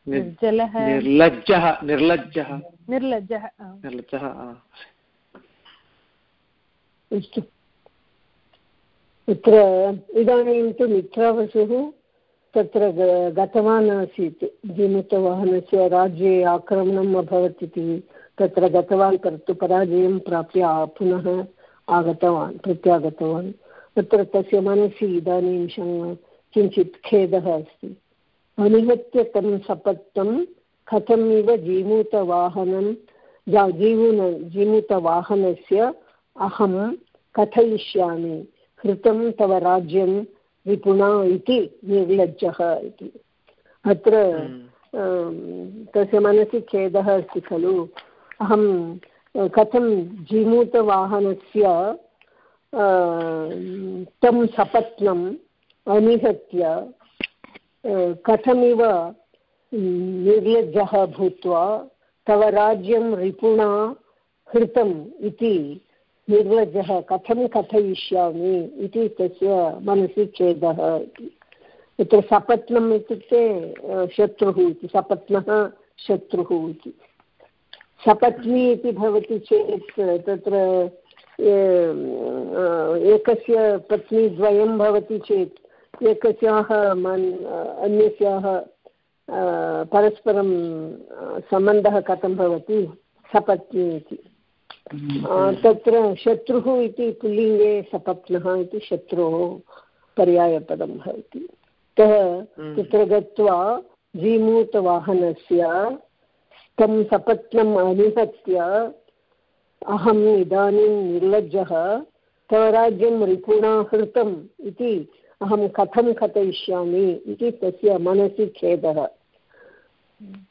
निर्लज्जः निर्लज्जः। निर्लज्जः निर्लज्जः अस्तु। तत्र इदानीं तु मित्रावसुः तत्र गतवान् आसीत्। जीमुतवाहनस्य राज्ये आक्रमणम् अभवत् इति तत्र गतवान् परन्तु पराजयं प्राप्य पुनः आगतवान्, प्रत्यागतवान्। तत्र तस्य मनसि इदानीं किञ्चित् खेदः अस्ति। अनिहत्य तं सपत्तं कथमिव जीमूतवाहनं जीवून, जीमूतवाहनस्य अहं कथयिष्यामि। हृतं तव राज्यं विपुणा इति निर्लज्जः इति। अत्र तस्य मनसि खेदः अस्ति खलु। अहं कथं जीमूतवाहनस्य तं सपत्नम् अनिहत्य कथमिव निर्लज्जः भूत्वा तव राज्यं रिपुणा हृतम् इति निर्लज्जः कथं कथयिष्यामि इति तस्य मनसि खेदः इति। तत्र सपत्नम् इत्युक्ते शत्रुः इति, सपत्नः शत्रुः इति। सपत्नी इति भवति चेत् तत्र एकस्य पत्नी द्वयं भवति चेत्, एकस्याः मन्, अन्यस्याः परस्परं सम्बन्धः कथं भवति? सपत्नी इति। तत्र शत्रुः इति पुल्लिङ्गे सपत्नः इति शत्रोः पर्यायपदं भवति। अतः तत्र गत्वा जीमूतवाहनस्य तं सपत्नम् अनिहत्य अहम् इदानीं निर्लज्जः तव राज्यं रिपुणा हृतम् इति अहं कथं कथयिष्यामि इति तस्य मनसि खेदः।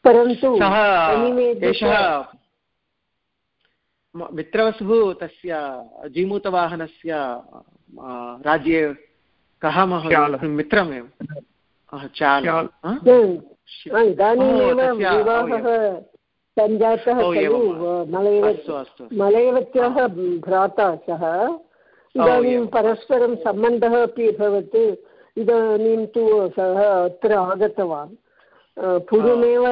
परन्तु मित्रवसुः तस्य जीमूतवाहनस्य राज्ये कः महोदय मित्रमेव? चाल। इदानीमेव विवाहः सञ्जातः मलयवत्याः भ्राता सः। इदानीं परस्परं सम्बन्धः अपि अभवत् इदानीं तु सः अत्र आगतवान्। पूर्वमेव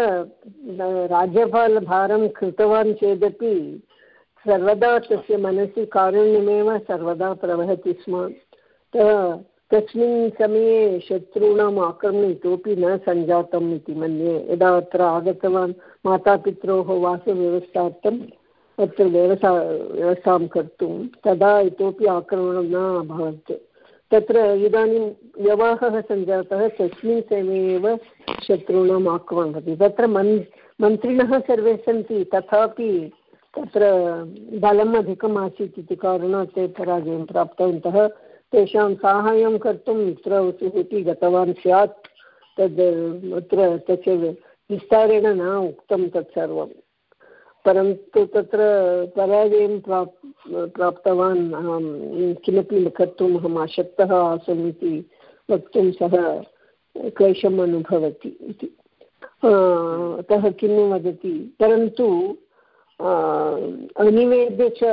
राज्यपालभारं कृतवान् चेदपि सर्वदा तस्य मनसि कारुण्यमेव सर्वदा प्रवहति स्म। तस्मिन् समये शत्रूणाम् आक्रमणे इतोपि न सञ्जातम् इति मन्ये। यदा अत्र आगतवान् मातापित्रोः वासव्यवस्थार्थम् अत्र व्यवसा व्यवस्थां कर्तुं, तदा इतोपि आक्रमणं न अभवत्। तत्र इदानीं विवाहः सञ्जातः तस्मिन् समये एव शत्रूणाम् आक्रमणं भवति। तत्र मन्, मन्त्रिणः सर्वे सन्ति, तथापि तत्र बलम् अधिकम् आसीत् इति कारणात् ते पराजयं प्राप्तवन्तः। तेषां साहाय्यं कर्तुं मित्रवसुः इति गतवान् स्यात्। तद्, अत्र तस्य विस्तारेण न उक्तं तत्सर्वं परन्तु तत्र पराजयं प्राप्, प्राप्तवान् अहं, किमपि कर्तुम् अहम् अशक्तः आसम् इति वक्तुं सः क्लेशम् अनुभवति इति। अतः किं वदति? परन्तु अनिवेद्य च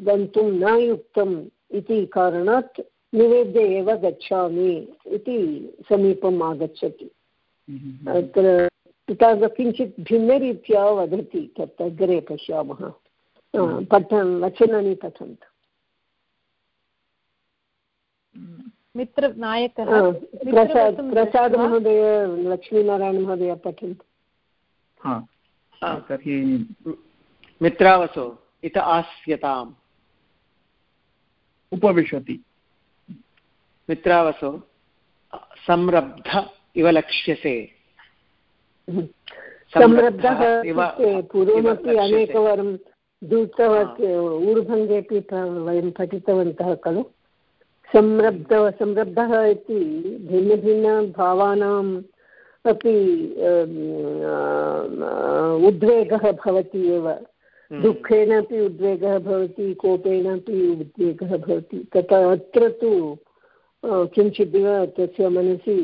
गन्तुं न युक्तम् इति कारणात् निवेद्य एव गच्छामि इति समीपम् आगच्छति। अत्र तथा किञ्चित् भिन्नरीत्या वदति तत् अग्रे पश्यामः। पठन् वचनानि पठन्तु। मित्रनायकः प्रसाद् प्रसादमहोदय लक्ष्मीनारायणमहोदय पठन्तु। तर्हि मित्रावसो इत आस्यताम्। उपविशति। मित्रावसो संरब्ध इव लक्ष्यसे। संरब्धः इत्युक्ते पूर्वमपि अनेकवारं दूतवाक्य ऊर्भङ्गेपि वयं पठितवन्तः खलु। संरब्ध संरब्धः इति भिन्नभिन्नभावानाम् अपि उद्वेगः भवति एव। दुःखेनापि उद्वेगः भवति कोपेनापि उद्वेगः भवति। तथा अत्र तु किञ्चिदिव तस्य मनसि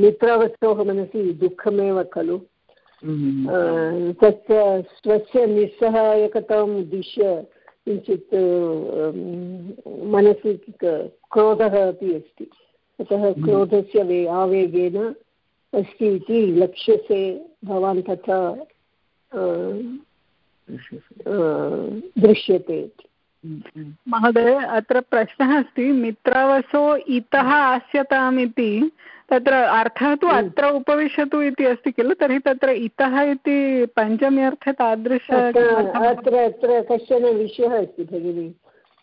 मित्रावस्तोः मनसि दुःखमेव खलु। तस्य स्वस्य निस्सहायकतां उद्दिश्य किञ्चित् मनसि क्रोधः अपि अस्ति। अतः क्रोधस्य वे आवेगेन अस्ति इति लक्ष्यसे भवान् तथा दृश्यते महोदय अत्र प्रश्नः अस्ति मित्रावसो इतः आस्यताम् इति तत्र अर्थः तु अत्र उपविशतु इति अस्ति किल? तर्हि तत्र इतः इति पञ्चमी अर्थे तादृश अत्र अत्र कश्चन विषयः अस्ति भगिनि?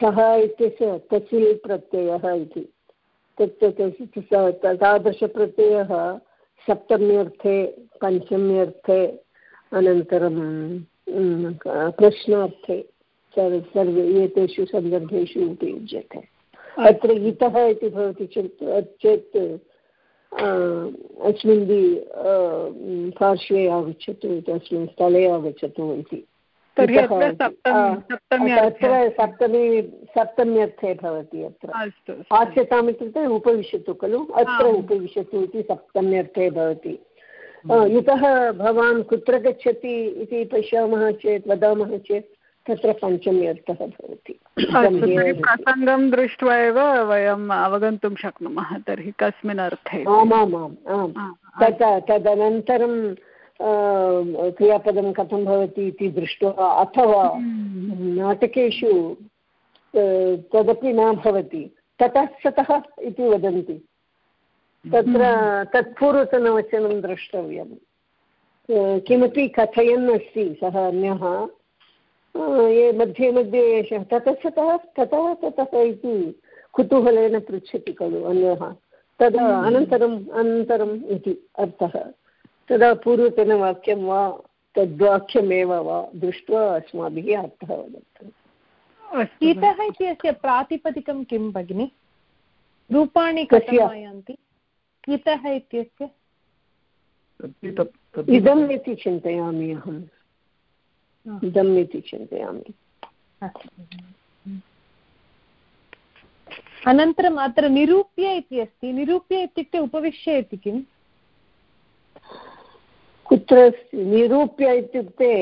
सः इत्यस्य तसिल् प्रत्ययः इति। तत् तादृशप्रत्ययः सप्तम्यर्थे पञ्चम्यर्थे अनन्तरं प्रश्नार्थे सर्वे एतेषु सन्दर्भेषु उपयुज्यते। अत्र इतः इति भवति चेत् चेत् अस्मिन् पार्श्वे आगच्छतु अस्मिन् स्थले आगच्छतु इति। अत्र सप्तमी सप्तम्यर्थे भवति अत्र। आस्यताम् इत्युक्ते उपविशतु खलु? अत्र उपविशतु इति सप्तम्यर्थे भवति। इतः भवान् कुत्र गच्छति इति पश्यामः चेत् वदामः चेत् तत्र पञ्चमी अर्थः भवति. प्रसङ्गं दृष्ट्वा एव वयम् अवगन्तुं शक्नुमः तर्हि कस्मिन् अर्थे. आमामाम् आम्. तत् तदनन्तरं क्रियापदं कथं भवति इति दृष्ट्वा अथवा नाटकेषु तदपि न भवति ततः सतः इति वदन्ति. तत्र तत्पूर्वतनवचनं द्रष्टव्यं. किमपि कथयन् अस्ति सः अन्यः ये मध्ये मध्ये एषः ततः ततः ततः ततः इति कुतूहलेन पृच्छति खलु अन्यः. तदा अनन्तरम् अनन्तरम् इति अर्थः. तदा पूर्वतनवाक्यं वा तद्वाक्यमेव वा दृष्ट्वा अस्माभिः अर्थः वदन्तु. कीटः इत्यस्य प्रातिपदिकं किं भगिनि? रूपाणि कथयान्ति कीटः इत्यस्य? इदम् इति चिन्तयामि अहम्। इदम् इति चिन्तयामि। अनन्तरम् अत्र निरूप्य इति अस्ति। निरूप्य इत्युक्ते उपविश्य इति किम्? कुत्र अस्ति? निरूप्य इत्युक्ते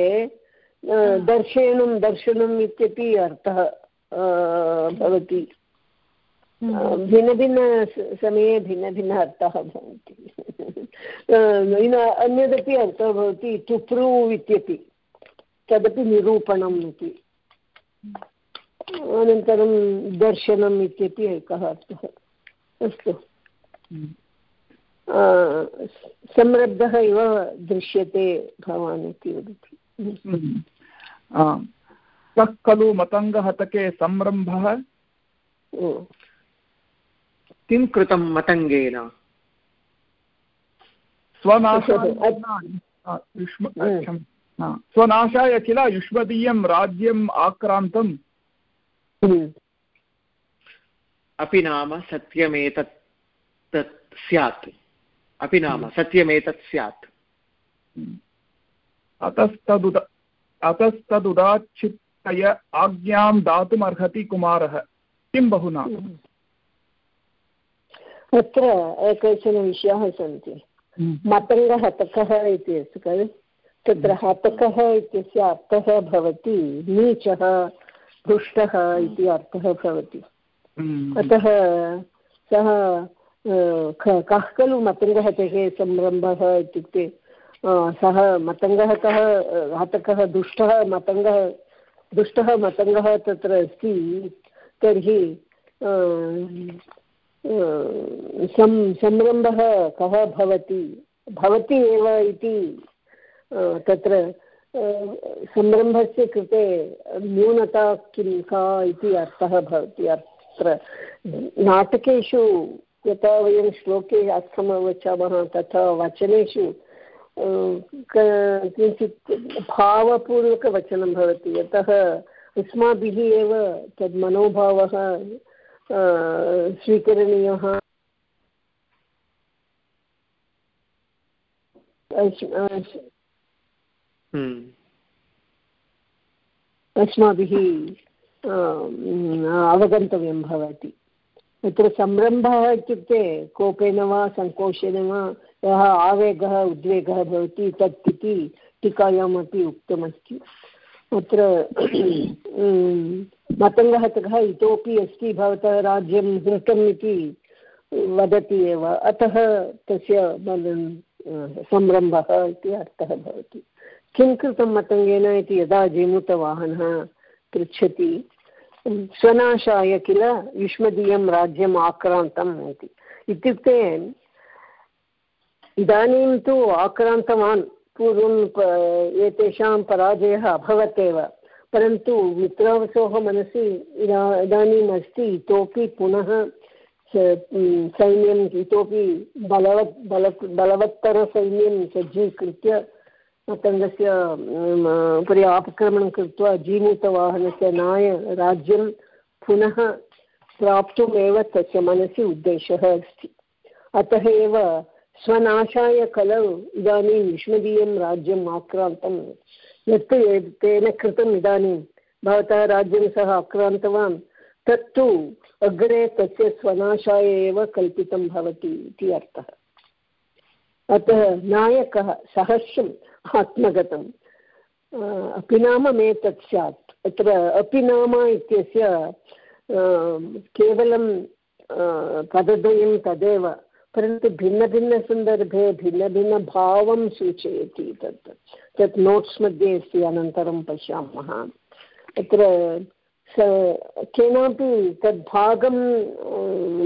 दर्शनं दर्शनम् इत्यपि अर्थः भवति। भिन्नभिन्नसमये भिन्नभिन्न अर्थः भवति *laughs* अन्यदपि अर्थः भवति टु प्रूव् इत्यपि तदपि निरूपणम् इति। अनन्तरं दर्शनम् इत्यपि एकः अर्थः। अस्तु। संरब्धः इव दृश्यते भवान् इति वदति। सः खलु मतङ्गहतके संरम्भः। किं कृतं मतङ्गेन? *laughs* स्वनाशाय किल युष्मदीयं राज्यम् आक्रान्तम्? अपि नाम सत्यमेतत् तत् स्यात्। अपि नाम सत्यमेतत् स्यात्। अतस्तदुद अतस्तदुदाच्छित्तय आज्ञां दातुमर्हति कुमारः। किं बहुना अत्र केचन विषयाः सन्ति। मतङ्गहतकः इति अस्ति खलु? तत्र हतकः इत्यस्य अर्थः भवति नीचः दुष्टः इति अर्थः भवति। हम्म। अतः सः कः खलु मतङ्गः तेः संरम्भः इत्युक्ते सः मतङ्गः कः घातकः दुष्टः मतङ्गः दुष्टः मतङ्गः तत्र अस्ति तर्हि सं संरम्भः कः भवति? भवति एव इति तत्र संरम्भस्य कृते न्यूनता किं, का इति अर्थः भवति। अत्र नाटकेषु यथा वयं श्लोके अर्थम् अवचामः तथा वचनेषु किञ्चित् भावपूर्वकवचनं भवति। यतः अस्माभिः एव तद् मनोभावः स्वीकरणीयः। हम्म। अस्माभिः अवगन्तव्यं भवति। तत्र संरम्भः इत्युक्ते कोपेन वा सङ्कोचेन वा यः आवेगः उद्वेगः भवति तत् इति टीकायामपि उक्तमस्ति। अत्र मतङ्गः कः इतोपि अस्ति भवतः राज्यं हृतम् इति वदति एव। अतः तस्य संरम्भः इति अर्थः भवति। किं कृतं मतङ्गेन इति यदा जीमूतवाहनः पृच्छति? स्वनाशाय किल युष्मदीयं राज्यम् आक्रान्तम् इति। इत्युक्ते इदानीं तु आक्रान्तवान्। पूर्वं एतेषां पराजयः अभवत् एव। परन्तु मित्रावसोः मनसि इदा इदानीम् अस्ति इतोपि पुनः सैन्यम् इतोपि बलवत् बल बलवत्तरसैन्यं सज्जीकृत्य मतङ्गस्य उपरि आक्रमणं कृत्वा जीमूतवाहनस्य नाय राज्यं पुनः प्राप्तुमेव तस्य मनसि उद्देशः अस्ति। अतः एव स्वनाशाय खलु इदानीं युष्मदीयं राज्यम् आक्रान्तं यत् तेन कृतम् इदानीं। भवतः राज्यं सः आक्रान्तवान्। तत्तु अग्रे तस्य स्वनाशाय एव कल्पितं भवति इति अर्थः। अतः नायकः सहस्रम् आत्मगतम्। अपि नाम मे तत् स्यात्। अत्र अपि नाम इत्यस्य केवलं पदद्वयं तदेव। परन्तु भिन्नभिन्नसन्दर्भे भिन्नभिन्नभावं सूचयति तत्। तत् नोट्स् मध्ये अस्ति, अनन्तरं पश्यामः। अत्र स, केनापि तद्भागं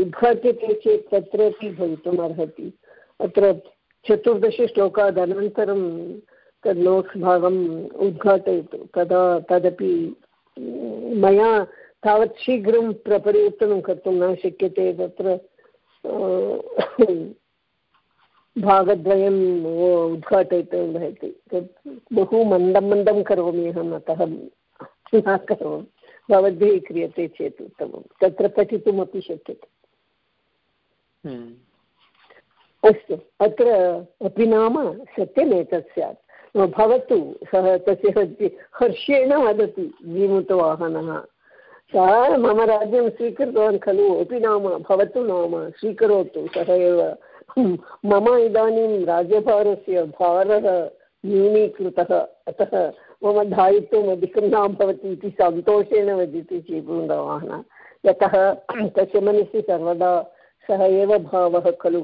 उद्घाट्यते चेत् तत्रापि भवितुम् अर्हति। अत्र चतुर्दशश्लोकात् अनन्तरं तद् नोट्स् भागम् उद्घाटयतु। तदा तदपि मया तावत् शीघ्रं प्रपरिवर्तनं कर्तुं न शक्यते। तत्र भागद्वयम् उद्घाटयितुं भवति। तत् बहु मन्दं मन्दं करोमि अहम् अतः न करोमि। भवद्भिः क्रियते चेत् उत्तमं। तत्र पठितुमपि शक्यते। हम्म। अस्तु अत्र अपि नाम सत्यमेतत् स्यात् भवतु सः तस्य हर्षेण वदति जीमूतवाहनः सः मम राज्यं स्वीकृतवान् खलु, अपि नाम, भवतु नाम, स्वीकरोतु, सः एव। मम इदानीं राज्यभारस्य भारः न्यूनीकृतः, अतः मम दायित्वम् अधिकं न भवति इति सन्तोषेण वदति श्रीबृन्दवाहनः। यतः तस्य मनसि सर्वदा सः एव भावः खलु।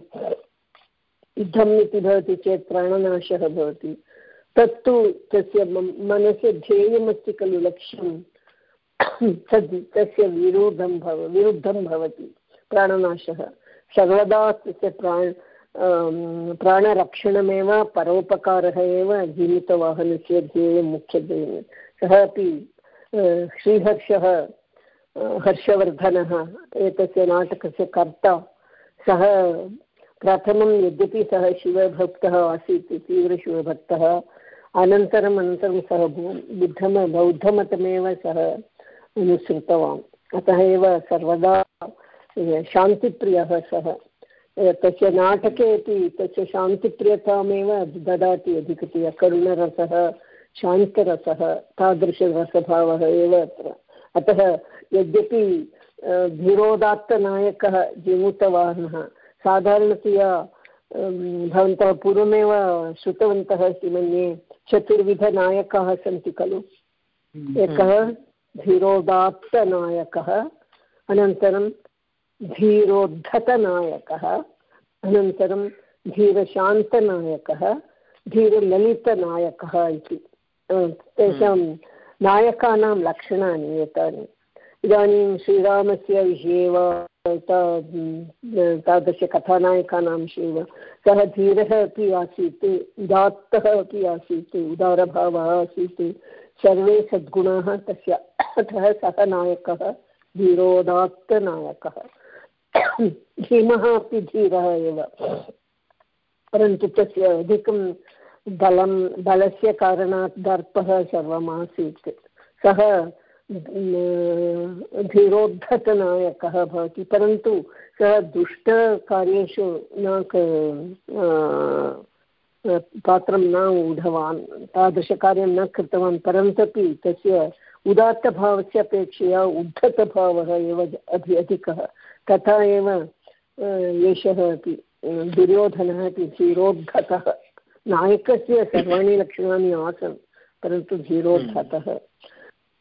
युद्धम् इति भवति चेत् प्राणनाशः भवति। तत्तु तस्य मनसि ध्येयमस्ति खलु लक्ष्यं तद् तस्य विरुद्धं भव, विरुद्धं भवति प्राणनाशः। सर्वदा तस्य प्राण प्राणरक्षणमेव, परोपकारः एव जीवितवाहनस्य ध्येयं मुख्यध्येयं सः अपि श्रीहर्षः हर्षवर्धनः एतस्य नाटकस्य कर्ता। सः प्रथमं यद्यपि सः शिवभक्तः आसीत् तीव्रशिवभक्तः अनन्तरम्, अनन्तरं सः बुद्धम, बौद्धमतमेव सः अनुसृतवान्। अतः एव सर्वदा शान्तिप्रियः सः। तस्य नाटके अपि तस्य शान्तिप्रियतामेव ददाति अधिकतया करुणरसः शान्तरसः तादृशरसभावः एव अत्र। अतः यद्यपि धीरोदात्तनायकः जीमूतवाहनः साधारणतया भवन्तः पूर्वमेव श्रुतवन्तः इति मन्ये चतुर्विधनायकाः सन्ति खलु। एकः धीरोदात्तनायकः। अनन्तरं धीरोद्धतनायकः। अनन्तरं धीरशान्तनायकः, धीरललितनायकः इति। तेषां नायकानां लक्षणानि एतानि। इदानीं श्रीरामस्य विषये वा तादृशकथानायकानां विषये वा, सः धीरः अपि आसीत्, उदात्तः अपि आसीत्, उदारभावः आसीत् सर्वे सद्गुणाः तस्य अतः सः नायकः, धीरोदात्तनायकः। भीमः अपि धीरः एव। परन्तु तस्य अधिकं बलं, बलस्य कारणात् दर्पः सर्वम् आसीत् सः धीरोद्धतनायकः भवति। परन्तु सः दुष्टकार्येषु न पात्रं न ऊढवान् तादृशकार्यं न कृतवान् परन्तु तस्य उदात्तभावस्य अपेक्षया उद्धतभावः एव अधि अधिकः। तथा एव एषः अपि दुर्योधनः अपि धीरोद्धतः। नायकस्य सर्वाणि लक्षणानि आसन् परन्तु धीरोद्धतः।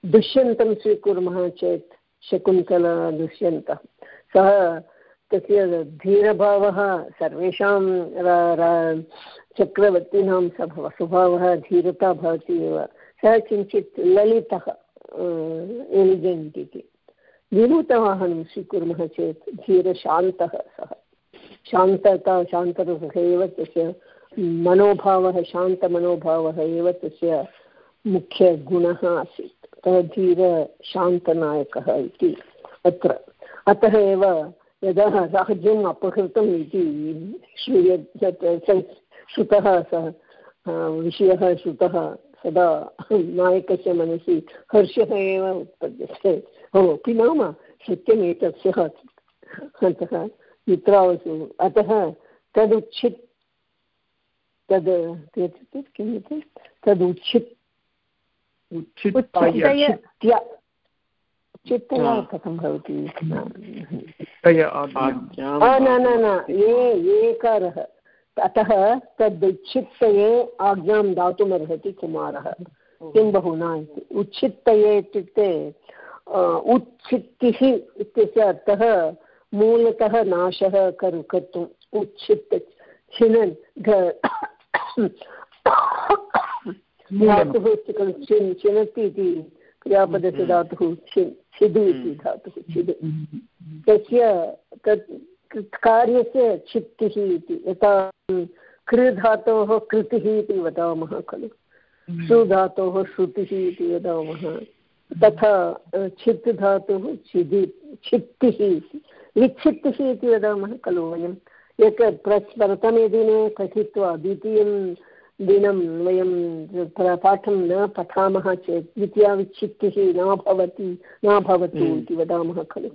दुष्यन्तं स्वीकुर्मः चेत् शकुन्तला दुष्यन्तः। सः तस्य धीरभावः सर्वेषां चक्रवर्तीनां स्वभावः धीरता भवति एव। सः किञ्चित् ललितः एलिजेण्ट् इति। विभूतवाहनं स्वीकुर्मः चेत् धीरशान्तः सः। शान्तता शान्तरसः एव तस्य मनोभावः, शान्तमनोभावः एव तस्य मुख्यगुणः आसीत्। अतः धीरशान्तनायकः इति अत्र। अतः एव यदा राज्यम् अपहृतम् इति श्रूयते श्रुतः सः विषयः श्रुतः सदा नायकस्य मनसि हर्षः एव उत्पद्यते। ओ अपि नाम सत्यमेतत् स्यात् अतः मित्रावसु अतः तदुच्छित् तद् किम् इति तदुच्छित् चित्तया कथं भवति? न न न ये एकारः। अतः तद् आज्ञां दातुमर्हति कुमारः। किं बहुना इति। उच्छित्तये इत्युक्ते उच्छित्तिः इत्यस्य अर्थः मूलतः नाशः करु कर्तुम् उच्छित्त छिनन् धातुः चिनति इति क्रियापदस्य धातुः छिन् छिदु इति धातुः छिद्। तस्य तत् कार्यस्य छित्तिः इति यथा कृधातोः कृतिः इति वदामः खलु। सुधातोः श्रुतिः इति वदामः। तथा छित् धातुः छिदि छित्तिः इति। विच्छित्तिः इति वदामः खलु वयम्। एक प्रथमे दिने पठित्वा द्वितीयं दिनं वयं पाठं न पठामः चेत् द्वितीयाविच्छित्तिः न भवति न भवतु हम्म। इति वदामः खलु।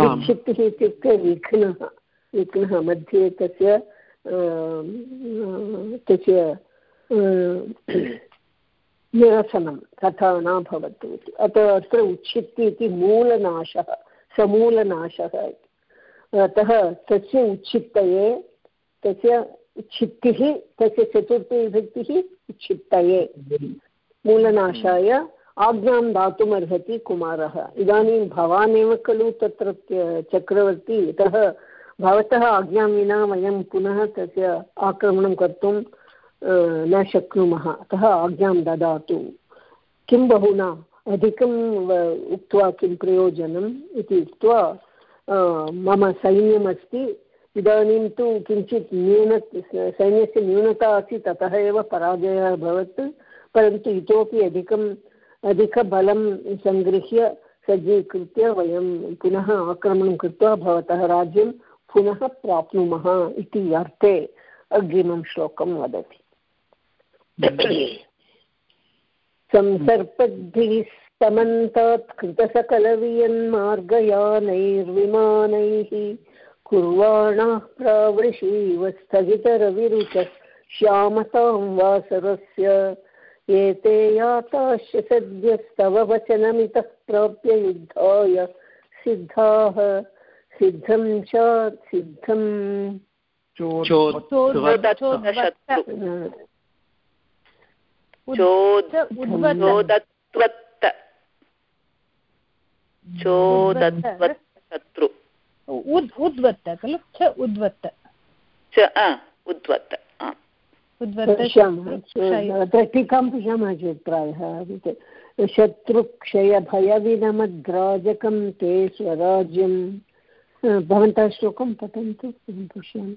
विच्छित्तिः इत्युक्ते विघ्नः विघ्नः मध्ये तस्य तस्य निरसनं तथा न भवतु इति। अतः अत्र उच्छित्ति इति मूलनाशः समूलनाशः इति। अतः तस्य उच्छित्तये तस्य छित्तिः तस्य चतुर्थीविभक्तिः उच्छित्तये। मूलनाशाय आज्ञां दातुमर्हति कुमारः। इदानीं भवान् एव खलु तत्र चक्रवर्ती। यतः भवतः आज्ञां विना वयं पुनः तस्य आक्रमणं कर्तुं न शक्नुमः। अतः आज्ञां ददातु। किं बहुना? अधिकम् उक्त्वा किं प्रयोजनम् इति उक्त्वा मम सैन्यमस्ति। इदानीं तु किञ्चित् न्यून, सैन्यस्य न्यूनता आसीत् अतः एव पराजयः अभवत्। परन्तु इतोपि अधिकम् अधिकबलं सङ्गृह्य सज्जीकृत्य वयं पुनः आक्रमणं कृत्वा भवतः राज्यं पुनः प्राप्नुमः इति अर्थे अग्रिमं श्लोकं वदति। संसर्पद्भिः समन्तात् कृतसकलवियन्मार्गयानैर्विमानैः कुर्वाणाः प्रावृषीव स्थगितरविरुच श्यामतां वासरस्य एते याताश्च सद्यस्तव वचनमितः प्राप्य युद्धाय सिद्धाः सिद्धं च सिद्धं चोदत्वत् शत्रु उद् उद्वत्त खलु? च उद्वत्त। च उद्वत्त आ। उद्वत्त पश्यामः अत्र टीकां पश्यामः चेत् प्रायः शत्रुक्षयभयविनमद्राजकं ते स्वराज्यं भवन्तः श्लोकं पठन्तु पश्यामि।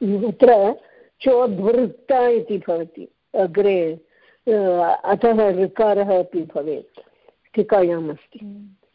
अत्र चोद्वृत्त इति भवति अग्रे अतः ऋकारः अपि भवेत् टीकायाम् अस्ति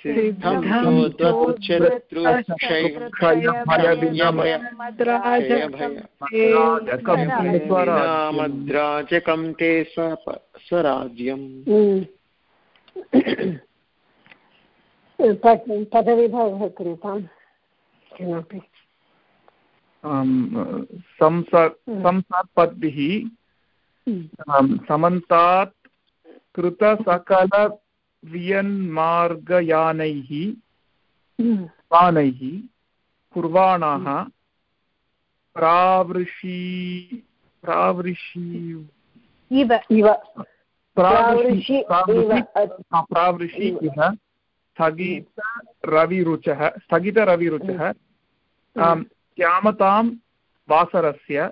सिद्धं। चोद्वत्क्षयभयमद्राजकं ते स्वराज्यम्। पदविभागः किमपि। संसर्पद्भिः समन्तात् कृतसकलवियन्मार्गयानैः यानैः कुर्वाणाः प्रावृषि प्रावृषि इव। इव। प्रावृषि इव। स्थगितरविरुचः। स्थगितरविरुचः श्यामतां वासरस्य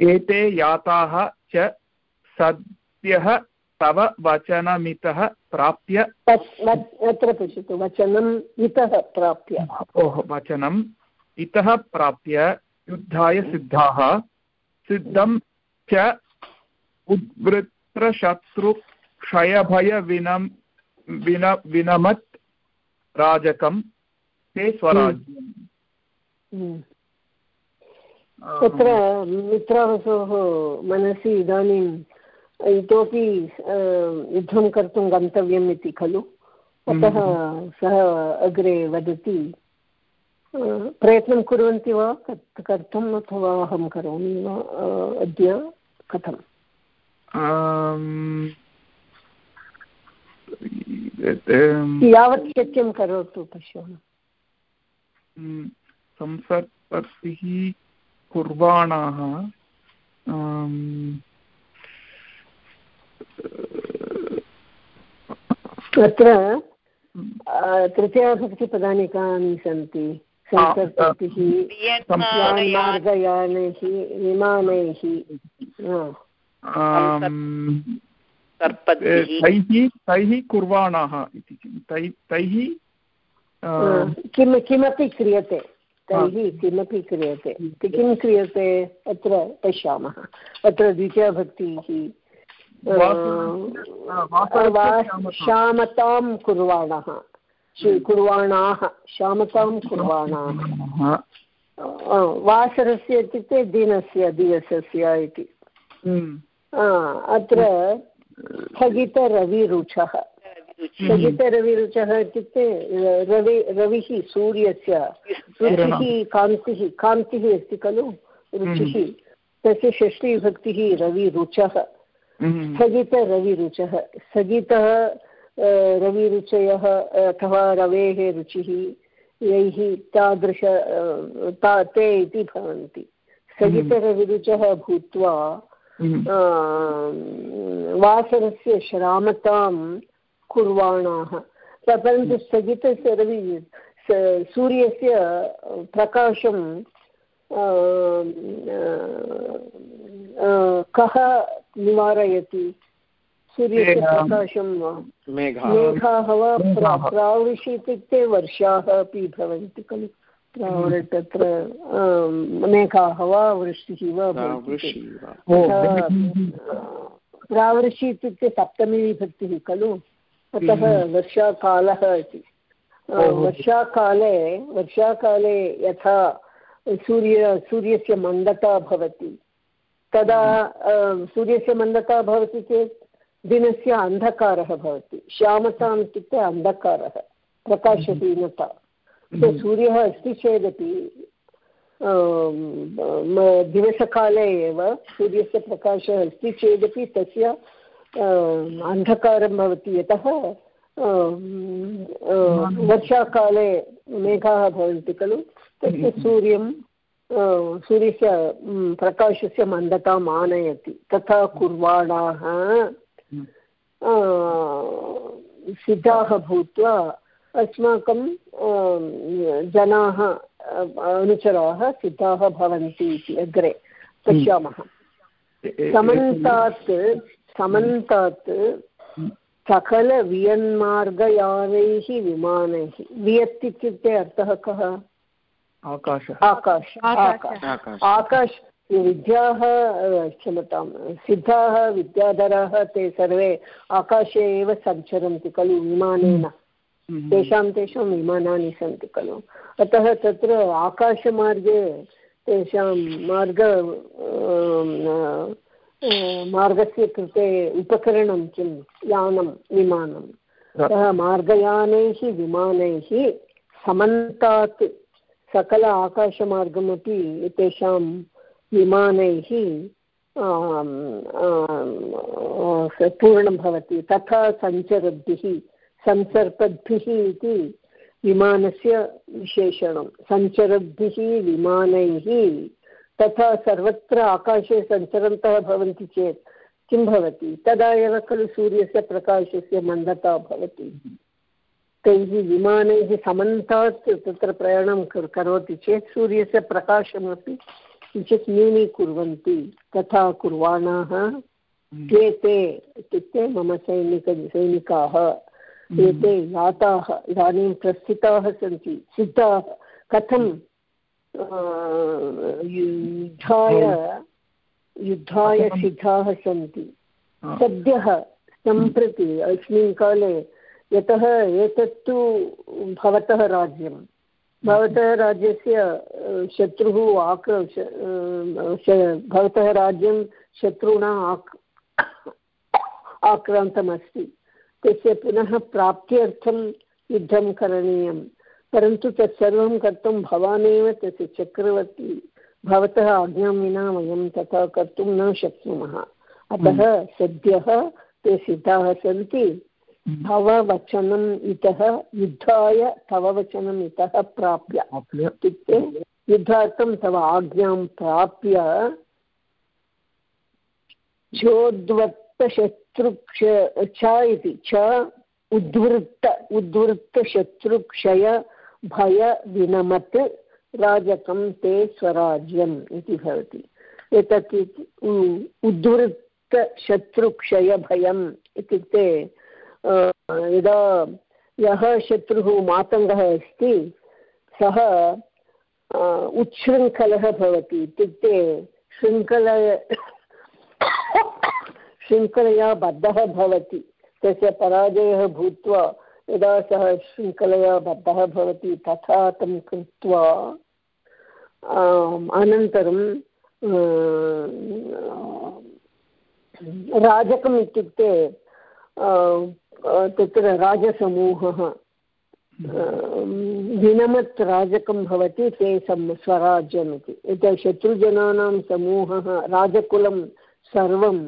एते याताः च सद्यः तव वचनमितः प्राप्य अत्र पश्यतु वचनम् इतः प्राप्य। ओः वचनम् इतः प्राप्य युद्धाय सिद्धाः। सिद्धं च उद्वृत्रशत्रुक्षयभयविनं विन विनमत् राजकं ते स्वराज्यम्। तत्र मित्रावसोः मनसि इदानीम् इतोपि युद्धं कर्तुं गन्तव्यम् इति खलु। अतः सः अग्रे वदति प्रयत्नं कुर्वन्ति वा कर्तुम् अथवा अहं करोमि वा अद्य कथम्? यावत् शक्यं करोतु पश्यामः। संसर्पतिः कुर्वाणाः अत्र तृतीयाभक्तिपदानि कानि सन्ति। संसर्पतिः मार्गयानैः विमानैः तैः तैः कुर्वाणाः इति तैः किं किमपि क्रियते। तैः किमपि क्रियते। किं क्रियते? अत्र पश्यामः। अत्र द्वितीयभक्तिः। श्यामतां कुर्वाणः। कुर्वाणाः। श्यामतां कुर्वाणाः। वासरस्य इत्युक्ते दिनस्य दिवसस्य इति। अत्र स्थगितरविरुचः। स्थगितरविरुचः इत्युक्ते रवि रविः सूर्यस्य रुचिः कान्तिः कान्तिः अस्ति खलु? रुचिः। तस्य षष्ठीविभक्तिः रविरुचः। स्थगितरविरुचः। स्थगितः रविरुचयः अथवा रवेः रुचिः यैः तादृश ता ते इति भवन्ति। स्थगितरविरुचः भूत्वा वासरस्य श्रामतां कुर्वाणाः। परन्तु स्थगितस्य रवि सूर्यस्य प्रकाशं कः निवारयति? सूर्यस्य प्रकाशं वा? मेघाः। वा? प्रावृषि इत्युक्ते वर्षाः अपि भवन्ति खलु। तत्र मेघाः वा? वृष्टिः वा? प्रावृषि इत्युक्ते सप्तमी विभक्तिः खलु। अतः वर्षाकालः इति। वर्षाकाले वर्षाकाले यथा सूर्य सूर्यस्य मन्दता भवति। तदा सूर्यस्य मन्दता भवति चेत् दिनस्य अन्धकारः भवति। श्यामताम् इत्युक्ते अन्धकारः प्रकाशहीनता। सूर्यः अस्ति चेदपि दिवसकाले एव सूर्यस्य प्रकाशः अस्ति चेदपि तस्य अन्धकारं भवति यतः वर्षाकाले मेघाः भवन्ति खलु तस्य सूर्यं सूर्यस्य प्रकाशस्य मन्दताम् आनयति तथा कुर्वाणाः सिद्धाः भूत्वा अस्माकं जनाः अनुचराः सिद्धाः भवन्ति इति अग्रे पश्यामः। समन्तात् समन्तात् सकलवियन्मार्गयानैः विमानैः। वियत् इत्युक्ते अर्थः कः? आकाश। आकाश। आकाश। विद्याः क्षमतां सिद्धाः विद्याधराः ते सर्वे आकाशे एव सञ्चरन्ति खलु विमानेन। तेषां तेषां विमानानि सन्ति खलु। अतः तत्र आकाशमार्गे तेषां मार्ग मार्गस्य कृते उपकरणं किं? यानं विमानं। सः मार्गयानैः विमानैः समन्तात् सकल आकाशमार्गमपि तेषां विमानैः पूर्णं भवति। तथा सञ्चरद्भिः संसर्पद्भिः इति विमानस्य विशेषणं। सञ्चरद्भिः विमानैः तथा सर्वत्र आकाशे सञ्चरन्तः भवन्ति चेत् किं भवति? तदा एव खलु सूर्यस्य प्रकाशस्य मन्दता भवति। तैः विमानैः समन्तात् तत्र प्रयाणं करोति चेत् सूर्यस्य प्रकाशमपि किञ्चित् न्यूनीकुर्वन्ति। तथा कुर्वाणाः के ते इत्युक्ते मम सैनिक सैनिकाः एते याताः इदानीं प्रस्थिताः सन्ति। सिद्धाः। कथं युद्धाय युद्धाय सिद्धाः सन्ति। सद्यः सम्प्रति अस्मिन् काले यतः एतत्तु भवतः राज्यं। भवतः राज्यस्य शत्रुः आक्रोश भवतः राज्यं शत्रुणा आक् आक्रान्तमस्ति। तस्य पुनः प्राप्त्यर्थं युद्धं करणीयं परन्तु तत्सर्वं कर्तुं भवानेव तस्य चक्रवर्ती भवतः आज्ञां विना वयं तथा कर्तुं न शक्नुमः। अतः सद्यः ते सिद्धाः सन्ति। तव वचनम् इतः युद्धाय तव वचनम् इतः प्राप्य। इत्युक्ते युद्धार्थं तव आज्ञां प्राप्य चोद्वत्तशत्रुक्ष च इति च उद्वृत्त उद्वृत्तशत्रुक्षय भयविनमत् राजकं ते स्वराज्यम् इति भवति। एतत् उद्वृत्तशत्रुक्षयभयम् इत्युक्ते यदा यः शत्रुः मातङ्गः अस्ति, सः उच्छृङ्खलः भवति। इत्युक्ते शृङ्खल, शृङ्खलया बद्धः भवति। तस्य पराजयः भूत्वा यदा सः शृङ्खलया बद्धः भवति, तथा तं कृत्वा अनन्तरं राजकम् इत्युक्ते तत्र राजसमूहः विनमत् राजकं भवति, ते सम् स्वराज्यम् इति। यत् शत्रुजनानां समूहः, राजकुलं सर्वं,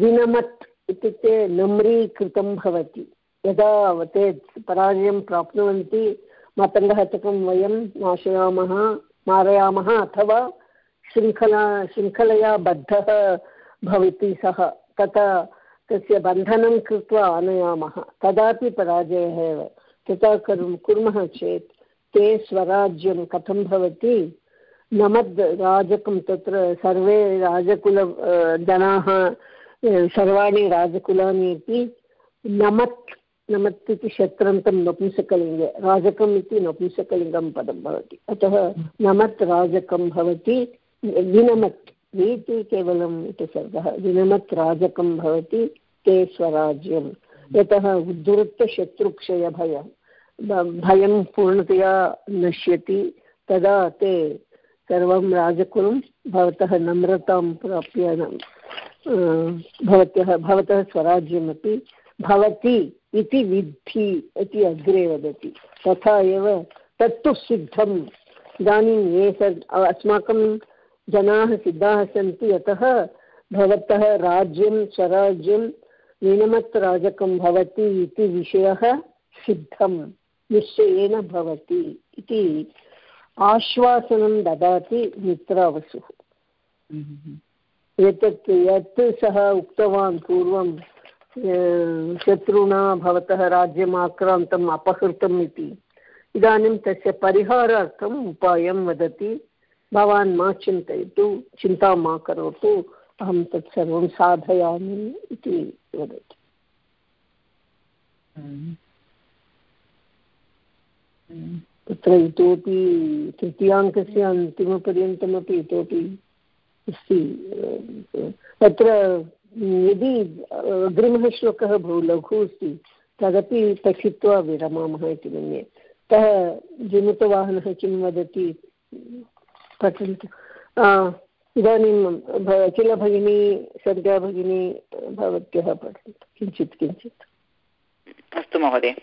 विनमत् इत्युक्ते नम्रीकृतं भवति। यदा ते पराजयं प्राप्नुवन्ति मतङ्गहतकं वयं नाशयामः, मारयामः अथवा शृङ्खला, शृङ्खलया बद्धः भवति सः तथा तस्य बन्धनं कृत्वा आनयामः। तदापि पराजयः एव। तथा कुर्, कुर्मः चेत्, ते स्वराज्यं कथं भवति? नमद् राजकं तत्र सर्वे राजकुल जनाः सर्वाणि राजकुलानि इति नमत् नमत् इति शत्रन्तं नपुंसकलिङ्गे राजकम् इति नपुंसकलिङ्गं पदं भवति। अतः नमत् राजकं भवति, विनमत् इति केवलम् उपसर्गः विनमत् राजकं भवति, ते स्वराज्यं। यतः भयं पूर्णतया नश्यति, तदा ते सर्वं राजकुलं भवतः नम्रतां प्राप्य भवत्यः, भवतः स्वराज्यमपि भवति इति विद्धि इति अग्रे वदति। तथा एव तत्तु सिद्धम्। इदानीं ये अस्माकं जनाः सिद्धाः सन्ति यतः भवतः राज्यं स्वराज्यं निनमत् राजकं भवति इति विषयः सिद्धं निश्चयेन भवति इति आश्वासनं ददाति मित्रावसुः। एतत् यत् सः उक्तवान् पूर्वं शत्रुणा भवतः राज्यम् आक्रान्तम् अपहृतम् इति। इदानीं तस्य परिहारार्थम् उपायं वदति। भवान् मा चिन्तयतु, चिन्तां मा करोतु। अहं तत् सर्वं साधयामि इति वदति। तत्र इतोपि तृतीयाङ्कस्य अन्तिमपर्यन्तमपि इतोपि अस्ति। तत्र यदि अग्रिमः श्लोकः बहु लघु अस्ति, तदपि पठित्वा विरमामः इति मन्ये। अतः जिमुतवाहनः किं वदति? पठन्तु। इदानीं किल भगिनी सद्या भगिनी, भवत्यः पठन्तु। किञ्चित् किञ्चित्। अस्तु महोदय।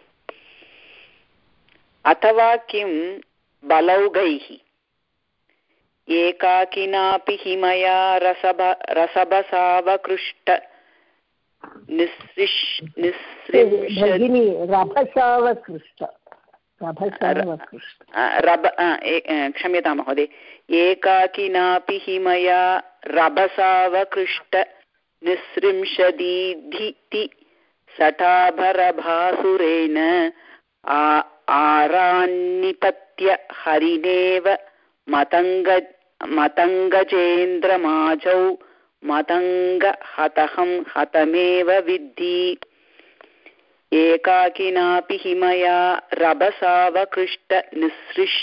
अथवा किं बलौघैः एकाकिनापि हि मया रसभ रसभसावकृष्ट। रभसावकृष्ट। क्षम्यतां महोदय। एकाकिनापि हि मया रभसावकृष्ट। निःसृंशदीधिति सटाभरभासुरेण आरान्निपत्य हरिणेव मतङ्ग मतङ्गजेन्द्रमाजौ मतङ्गहतहं हतमेव विद्धि। एकाकिनापि हि मया रभसावकृष्टनिसृष्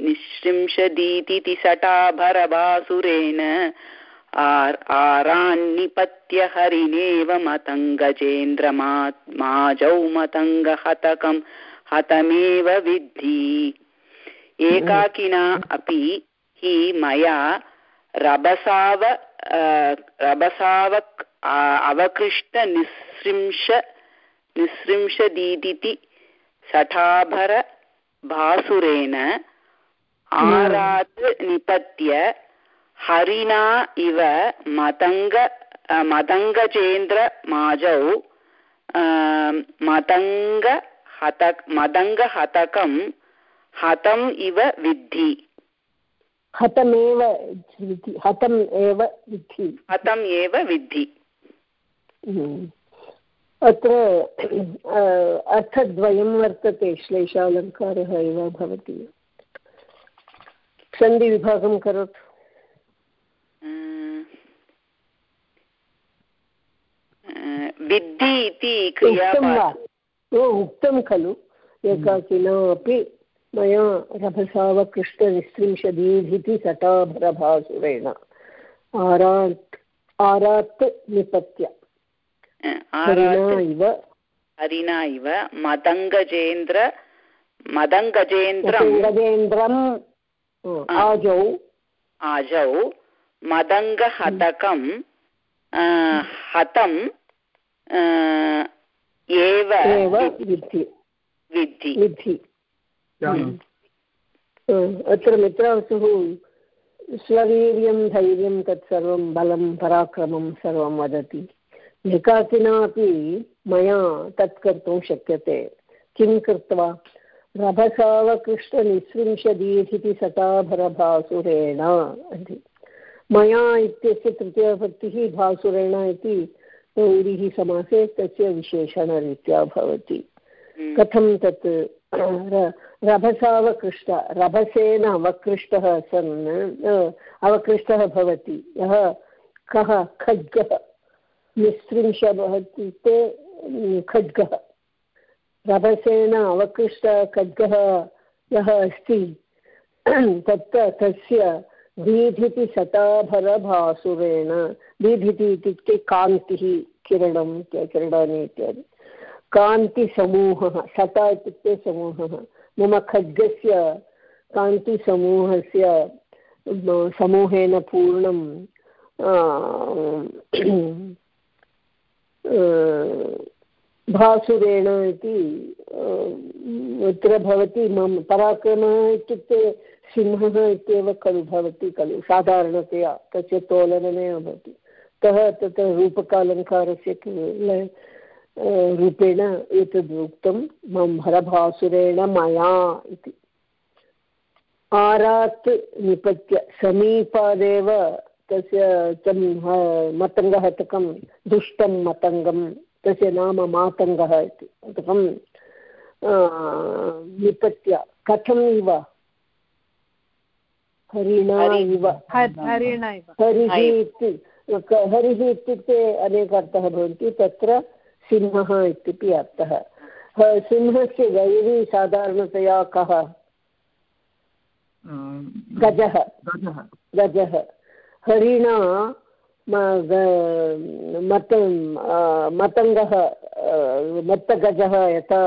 निःसृंशदीति सटाभरभासुरेण आरान्निपत्य हरिणेव मतङ्गजेन्द्रमा माजौ मतङ्गहतकं हतमेव विद्धि एकाकिना अपि हि मया रभसाव रभसावक् अवकृष्टनिःसृंश निःसृंशदीदिति सठाभर भासुरेण आरात् निपत्य हरिणा इव मतङ्ग मतङ्गजेन्द्रमाजौ मतङ्ग हत मदङ्गहतकं हतम् इव विद्धि। हतमेव हतम् एव विद्धि। हतम् एव विद्धि। हम्म। अत्र अर्थद्वयं वर्तते श्लेषालङ्कारः एव भवति। सन्धिविभागं करोतु। विद्धि इति क्रिया उक्तं खलु। एकाकिना अपि मया रभसावकृष्टनिस्त्रिंशदीधिति सटाभरभासुरेण। आरात् आरात् निपत्य। इव हरिणा इव मदङ्गजेन्द्र मदङ्गजेन्द्रं आजौ। आजौ मदङ्गहतकं हतं एव विद्धि। विद्धि। विद्धि। अत्र मित्रावसुः स्ववीर्यं धैर्यं तत्सर्वं बलं पराक्रमं सर्वं वदति। एकाकिना अपि मया तत् कर्तुं शक्यते। किं कृत्वा? रभसावकृष्णनिःसृंशदीधिति सटाभरभासुरेण इति। मया इत्यस्य तृतीयभक्तिः भासुरेण इति गौरीः समासे तस्य विशेषणरीत्या भवति। कथं तत् रभसावकृष्ट, रभसेन अवकृष्टः सन् अवकृष्टः भवति। यः कः, खड्गः निस्त्रिंश भवति इत्युक्ते खड्गः। रभसेन अवकृष्टः खड्गः यः अस्ति, तत्र तस्य दीधिति शताभरभासुरेण, दीधिति इत्युक्ते कान्तिः किरणं किरणानि इत्यादि। कान्तिसमूहः, शता इत्युक्ते समूहः। मम खड्गस्य कान्तिसमूहस्य समूहेन पूर्णं भासुरेण इति अत्र भवति मम पराक्रमः इत्युक्ते सिंहः इत्येव खलु भवति खलु। साधारणतया तस्य तोलनमेव भवति। अतः तत्र रूपकालङ्कारस्य रूपेण एतद् उक्तं, मम भरभासुरेण मया इति। आरात् निपत्य समीपादेव तस्य तं मतङ्गहतकं दुष्टं मतङ्गं, तस्य नाम मातङ्गः इति। हतकं निपत्य कथम् इव हरिः इति हरिः इत्युक्ते अनेक अर्थः भवन्ति। तत्र सिंहः इत्यपि अर्थः। सिंहस्य वैरी साधारणतया कः? गजः। गजः। हरिणा मत मतङ्गः मत्तगजः यथा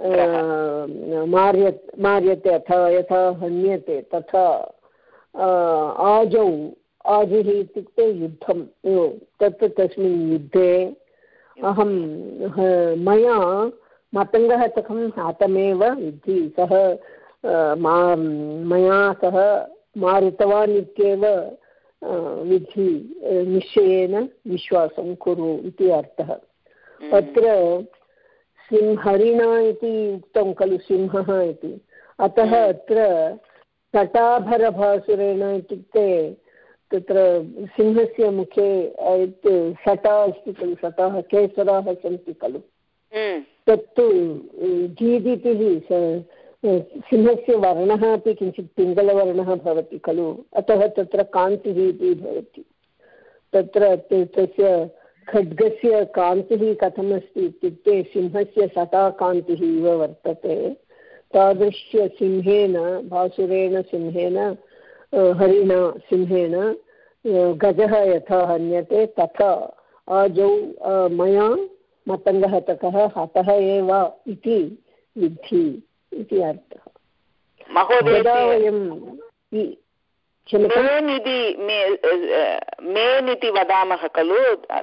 मार्य मार्यते अथवा यथा हन्यते तथा आजौ आजिः इत्युक्ते युद्धं तत् तस्मिन् युद्धे अहं मया मतङ्गः कथं हतमेव विद्धि सः मया सः मारितवान् इत्येव विधि निश्चयेन विश्वासं कुरु इति अर्थः। अत्र सिंहरिणा इति उक्तं खलु सिंहः इति। अतः अत्र तटाभरभासुरेण इत्युक्ते तत्र सिंहस्य मुखे शटा अस्ति खलु शटाः केसराः सन्ति खलु। तत्तु जीदितिः सिंहस्य वर्णः अपि किञ्चित् पिङ्गलवर्णः भवति खलु। अतः तत्र कान्तिः इति भवति। तत्र तस्य खड्गस्य कान्तिः कथमस्ति इत्युक्ते सिंहस्य शताकान्तिः इव वर्तते। तादृश्य सिंहेन भासुरेण सिंहेन हरिणा सिंहेन गजः यथा हन्यते तथा आजौ मया मतङ्गहतकः हतः एव इति विद्धि इति अर्थः। यदा वयं मेन् इति मेन् इति वदामः खलु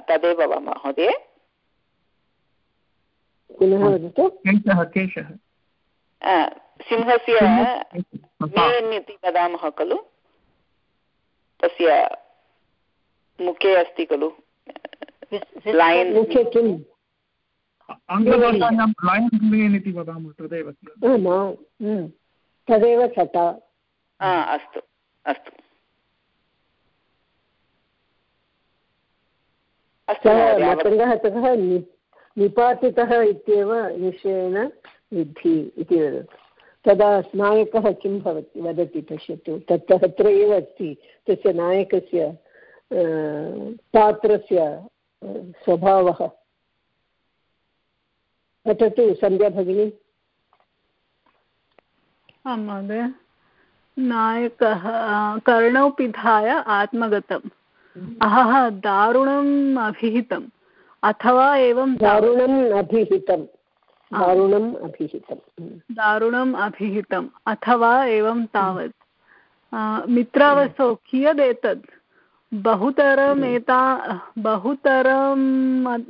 तदेव वा महोदय? पुनः वदतु। केशः केशः। सिंहस्य मेन् इति वदामः खलु? तस्य मुखे अस्ति खलु? लैन् मुखे किम्? आङ्ग्लभाषायां लयन् मेन् इति वदामः तदेव। तदेव सटा अस्तु। अस्तु। मतङ्गः ततः निपातितः इत्येव निश्चयेन विद्धि इति वदति। तदा नायकः किं भवति वदति पश्यतु। तत् तत्र एव अस्ति। तस्य नायकस्य पात्रस्य स्वभावः। पठतु सन्ध्या भगिनी आं महोदय। नायकः कर्णौ पिधाय आत्मगतम्। अहः दारुणम् अभिहितम्। अथवा एवं दारुणम् अभिहितं दारुणम् अभिहितं दारुणम् अभिहितम्। अथवा एवं तावत्। मित्रावसौ कियदेतत् बहुतरमेता बहुतरं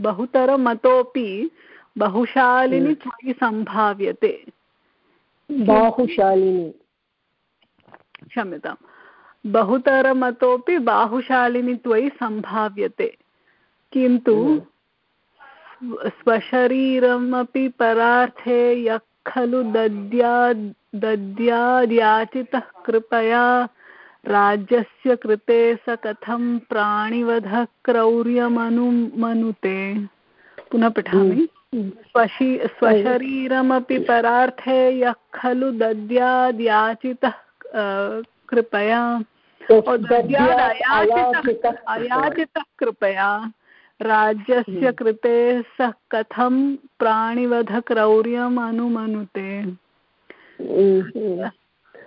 बहुतरमतोपि बहुशालिनि त्वयि सम्भाव्यते। बाहुशालिनी। क्षम्यतां। बहुतरमतोपि बाहुशालिनि त्वयि सम्भाव्यते। किन्तु स्वशरीरमपि परार्थे यः खलु दद्याद् दद्याद्याचितः कृपया राज्यस्य कृते स कथं प्राणिवधः क्रौर्यमनुमनुते। पुनः पठामि। स्वशी स्वशरीरमपि परार्थे यः खलु दद्याद् याचितः कृपया। अयाचितः कृपया। राज्यस्य कृते सः कथं प्राणिवधक्रौर्यम् अनुमनुते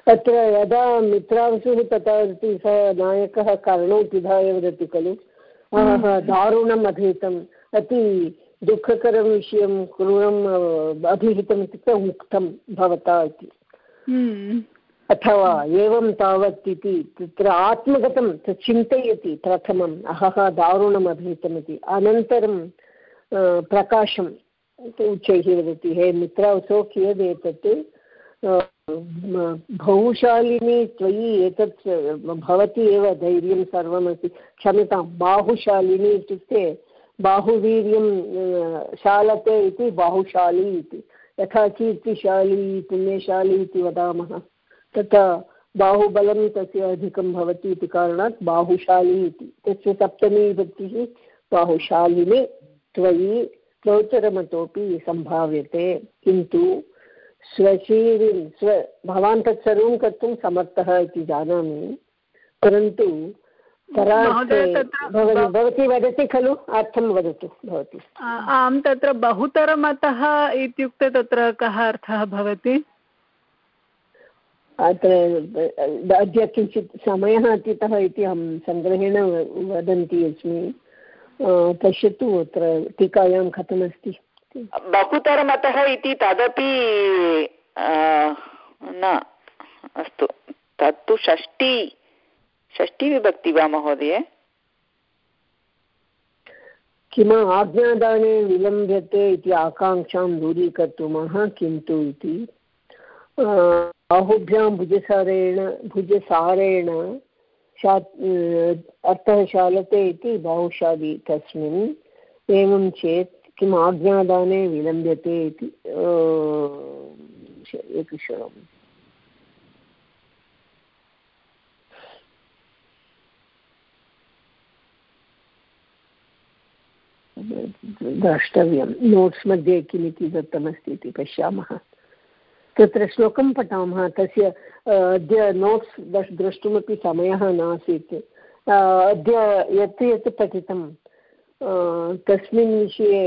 तत्र यदा मित्रांशुः तथा सः नायकः कर्णौ पिधाय वदति खलु। दारुणम् अधीतम्। अति दुःखकरं विषयं क्रूरम् अभिहितम् इत्युक्ते उक्तं भवता इति। हम्म। अथवा एवं तावत् इति तत्र आत्मगतं चिन्तयति प्रथमम्, अहः दारुणम् अभिहितमिति। अनन्तरं प्रकाशम् उच्चैः वदति, हे मित्र मित्रावसो कियदेतत्? बहुशालिनी त्वयि एतत् भवति एव धैर्यं सर्वमस्ति। क्षम्यतां, बाहुशालिनी इत्युक्ते बाहुवीर्यं शालते इति बाहुशाली इति। यथा कीर्तिशाली पुण्यशाली इति वदामः। तथा बाहुबलं तस्य अधिकं भवति इति कारणात् बाहुशाली इति। तस्य सप्तमी विभक्तिः बाहुशालिने त्वयि प्रोत्तरमतोपि सम्भाव्यते। किन्तु स्वशीलिं स्व भवान् तत् सर्वं कर्तुं समर्थः इति जानामि। परन्तु भवती वदति खलु? अर्थं वदतु भवती। आं तत्र बहुतरमतः इत्युक्ते तत्र कः अर्थः भवति? अत्र अद्य किञ्चित् समयः अतीतः इति अहं सङ्ग्रहेण वदन्ती अस्मि. पश्यतु अत्र टीकायां कथमस्ति. बहुतरमतः इति तदपि न अस्तु तत्तु षष्टि षष्टिविभक्ति वा महोदय? किम आज्ञादाने विलम्ब्यते इति आकाङ्क्षां दूरीकर्तुमः किन्तु इति? बाहुभ्यां भुजसारेण भुजसारेण शा अर्थः शालते इति बाहुशाली तस्मिन्, एवं चेत् किम् आज्ञादाने विलम्ब्यते इति एकक्षणम्। द्रष्टव्यं। नोट्स् मध्ये किमिति दत्तमस्ति इति पश्यामः। तत्र श्लोकं पठामः। तस्य अद्य नोट्स् द्रष्टुमपि समयः नासीत्। अद्य यत् यत् पठितं तस्मिन् विषये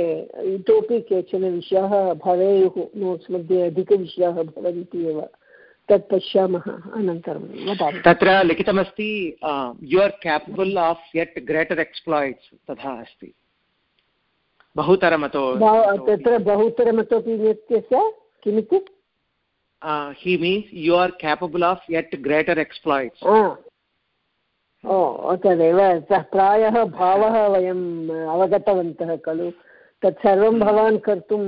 इतोपि केचन विषयाः भवेयुः। नोट्स् मध्ये अधिकविषयाः भवन्ति एव। तत् पश्यामः अनन्तरं वदामि। तत्र लिखितमस्ति you are capable of yet greater exploits तथा अस्ति। बहुतरमतो तत्र बहुतरमतोपि इत्यस्य किमिति? He means you are capable of yet greater exploits ओ तदेव सः प्रायः भावः वयम् अवगतवन्तः खलु तत्सर्वं भवान् कर्तुं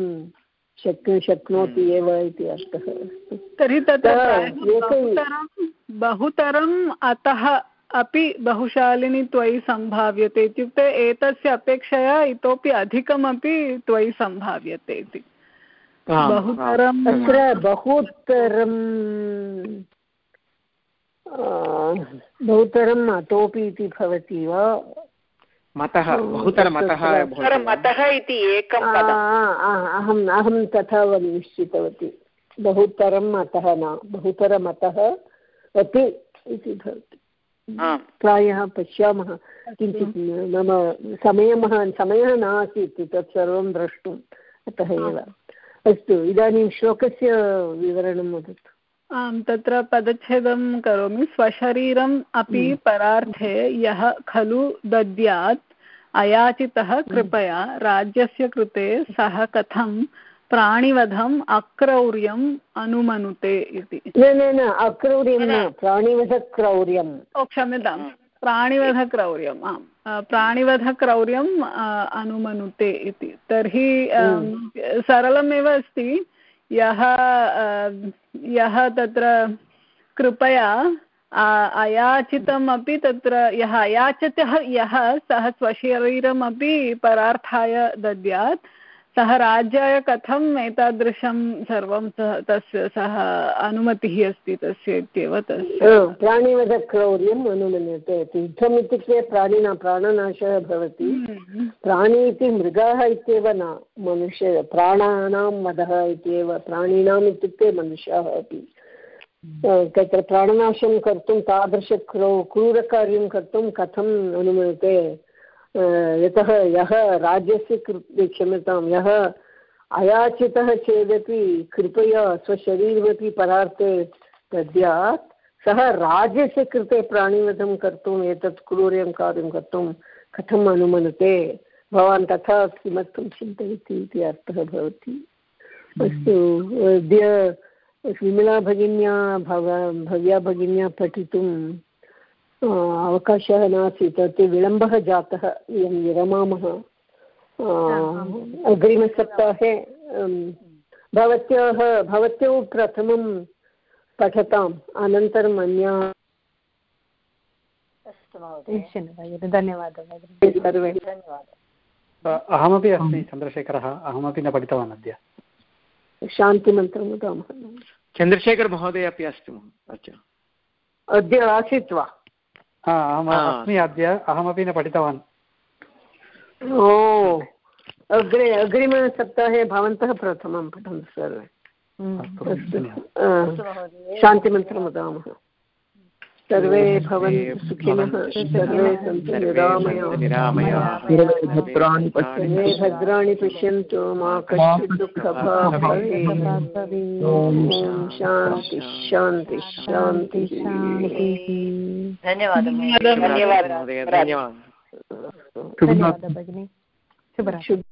शक् शक्नोति एव इति अर्थः तर्हि तत्र बहुतरम् अतः अपि बहुशालिनी त्वयि सम्भाव्यते इत्युक्ते एतस्य अपेक्षया इतोपि अधिकमपि त्वयि सम्भाव्यते इति। बहुतरं तत्र बहुतरं बहुतरम् अतोपि इति भवति वा? मतः बहुतरमतः मतः इति एकम् अहम् अहं तथा निश्चितवती। बहुतरम् अतः न बहुतरमतः अपि इति भवति। प्रायः पश्यामः। किञ्चित् नाम समयः समयः नासीत् तत् सर्वं द्रष्टुम्। अतः एव। अस्तु इदानीं श्लोकस्य विवरणं वदतु. आम् तत्र पदच्छेदं करोमि. स्वशरीरम् अपि हम्म। परार्थे यः खलु दद्यात् अयाचितः हम्म। कृपया राज्यस्य कृते सः कथं प्राणिवधम् अक्रौर्यम् अनुमनुते इति। न न न अक्रौर्यं न। प्राणिवधक्रौर्यम्। ओ क्षम्यतां। प्राणिवधक्रौर्यम् आम्। प्राणिवधक्रौर्यम् अनुमनुते इति तर्हि। सरलमेव अस्ति यः यः तत्र कृपया अयाचितमपि तत्र यः अयाचितः यः सः स्वशरीरमपि परार्थाय दद्यात् सः राज्याय कथम् एतादृशं सर्वं सः तस्य सः अनुमतिः अस्ति तस्य इत्येव तस्य। प्राणिवधक्रौर्यम् अनुमन्यते। युद्धम् इत्युक्ते प्राणिना प्राणनाशः भवति। हम्म। प्राणी इति मृगाः इत्येव न मनुष्य प्राणानां वधः इत्येव प्राणिनाम् इत्युक्ते मनुष्याः अपि। तत्र प्राणनाशं कर्तुं तादृशक्रो क्रूरकार्यं कर्तुं कथम् अनुमते यतः यः राज्यस्य कृते क्षम्यतां, यः अयाचितः चेदपि कृपया स्वशरीरमपि परार्थे दद्यात् सः राज्यस्य कृते प्राणिवधं कर्तुम्, एतत् क्रूर्यं कार्यं कर्तुं कथम् अनुमनते? भवान् तथा किमर्थं चिन्तयति इति अर्थः भवति। अस्तु, अद्य विमला भगिन्या, भव, भव्या भगिन्या पठितुं अवकाशः नासीत् अति विलम्बः जातः वयं विरमामः अग्रिमसप्ताहे भवत्याः भवत्यौ प्रथमं पठताम् अनन्तरम् अन्या धन्यवादः सर्वे। अहमपि अस्मि चन्द्रशेखरः अहमपि न पठितवान् अद्य। शान्तिमन्त्रं वदामः। चन्द्रशेखरमहोदय अपि अस्ति अच्छा अद्य आसीत् वा? हा अहम् अस्मि अद्य अहमपि न पठितवान्। ओ अग्रे अग्रिमसप्ताहे भवन्तः प्रथमं पठन्तु सर्वे। अस्तु शान्तिमन्त्रं वदामः। सर्वे भवन्तु सुखिनः सर्वे सन्तु निरामयाः। भद्राणि पश्यन्तु। मा कश्चित् दुःखभाग् शान्ति शान्ति शान्तिः। धन्यवादः धन्यवादः। महोदय धन्यवादः। धन्यवादः शुभरात्रि।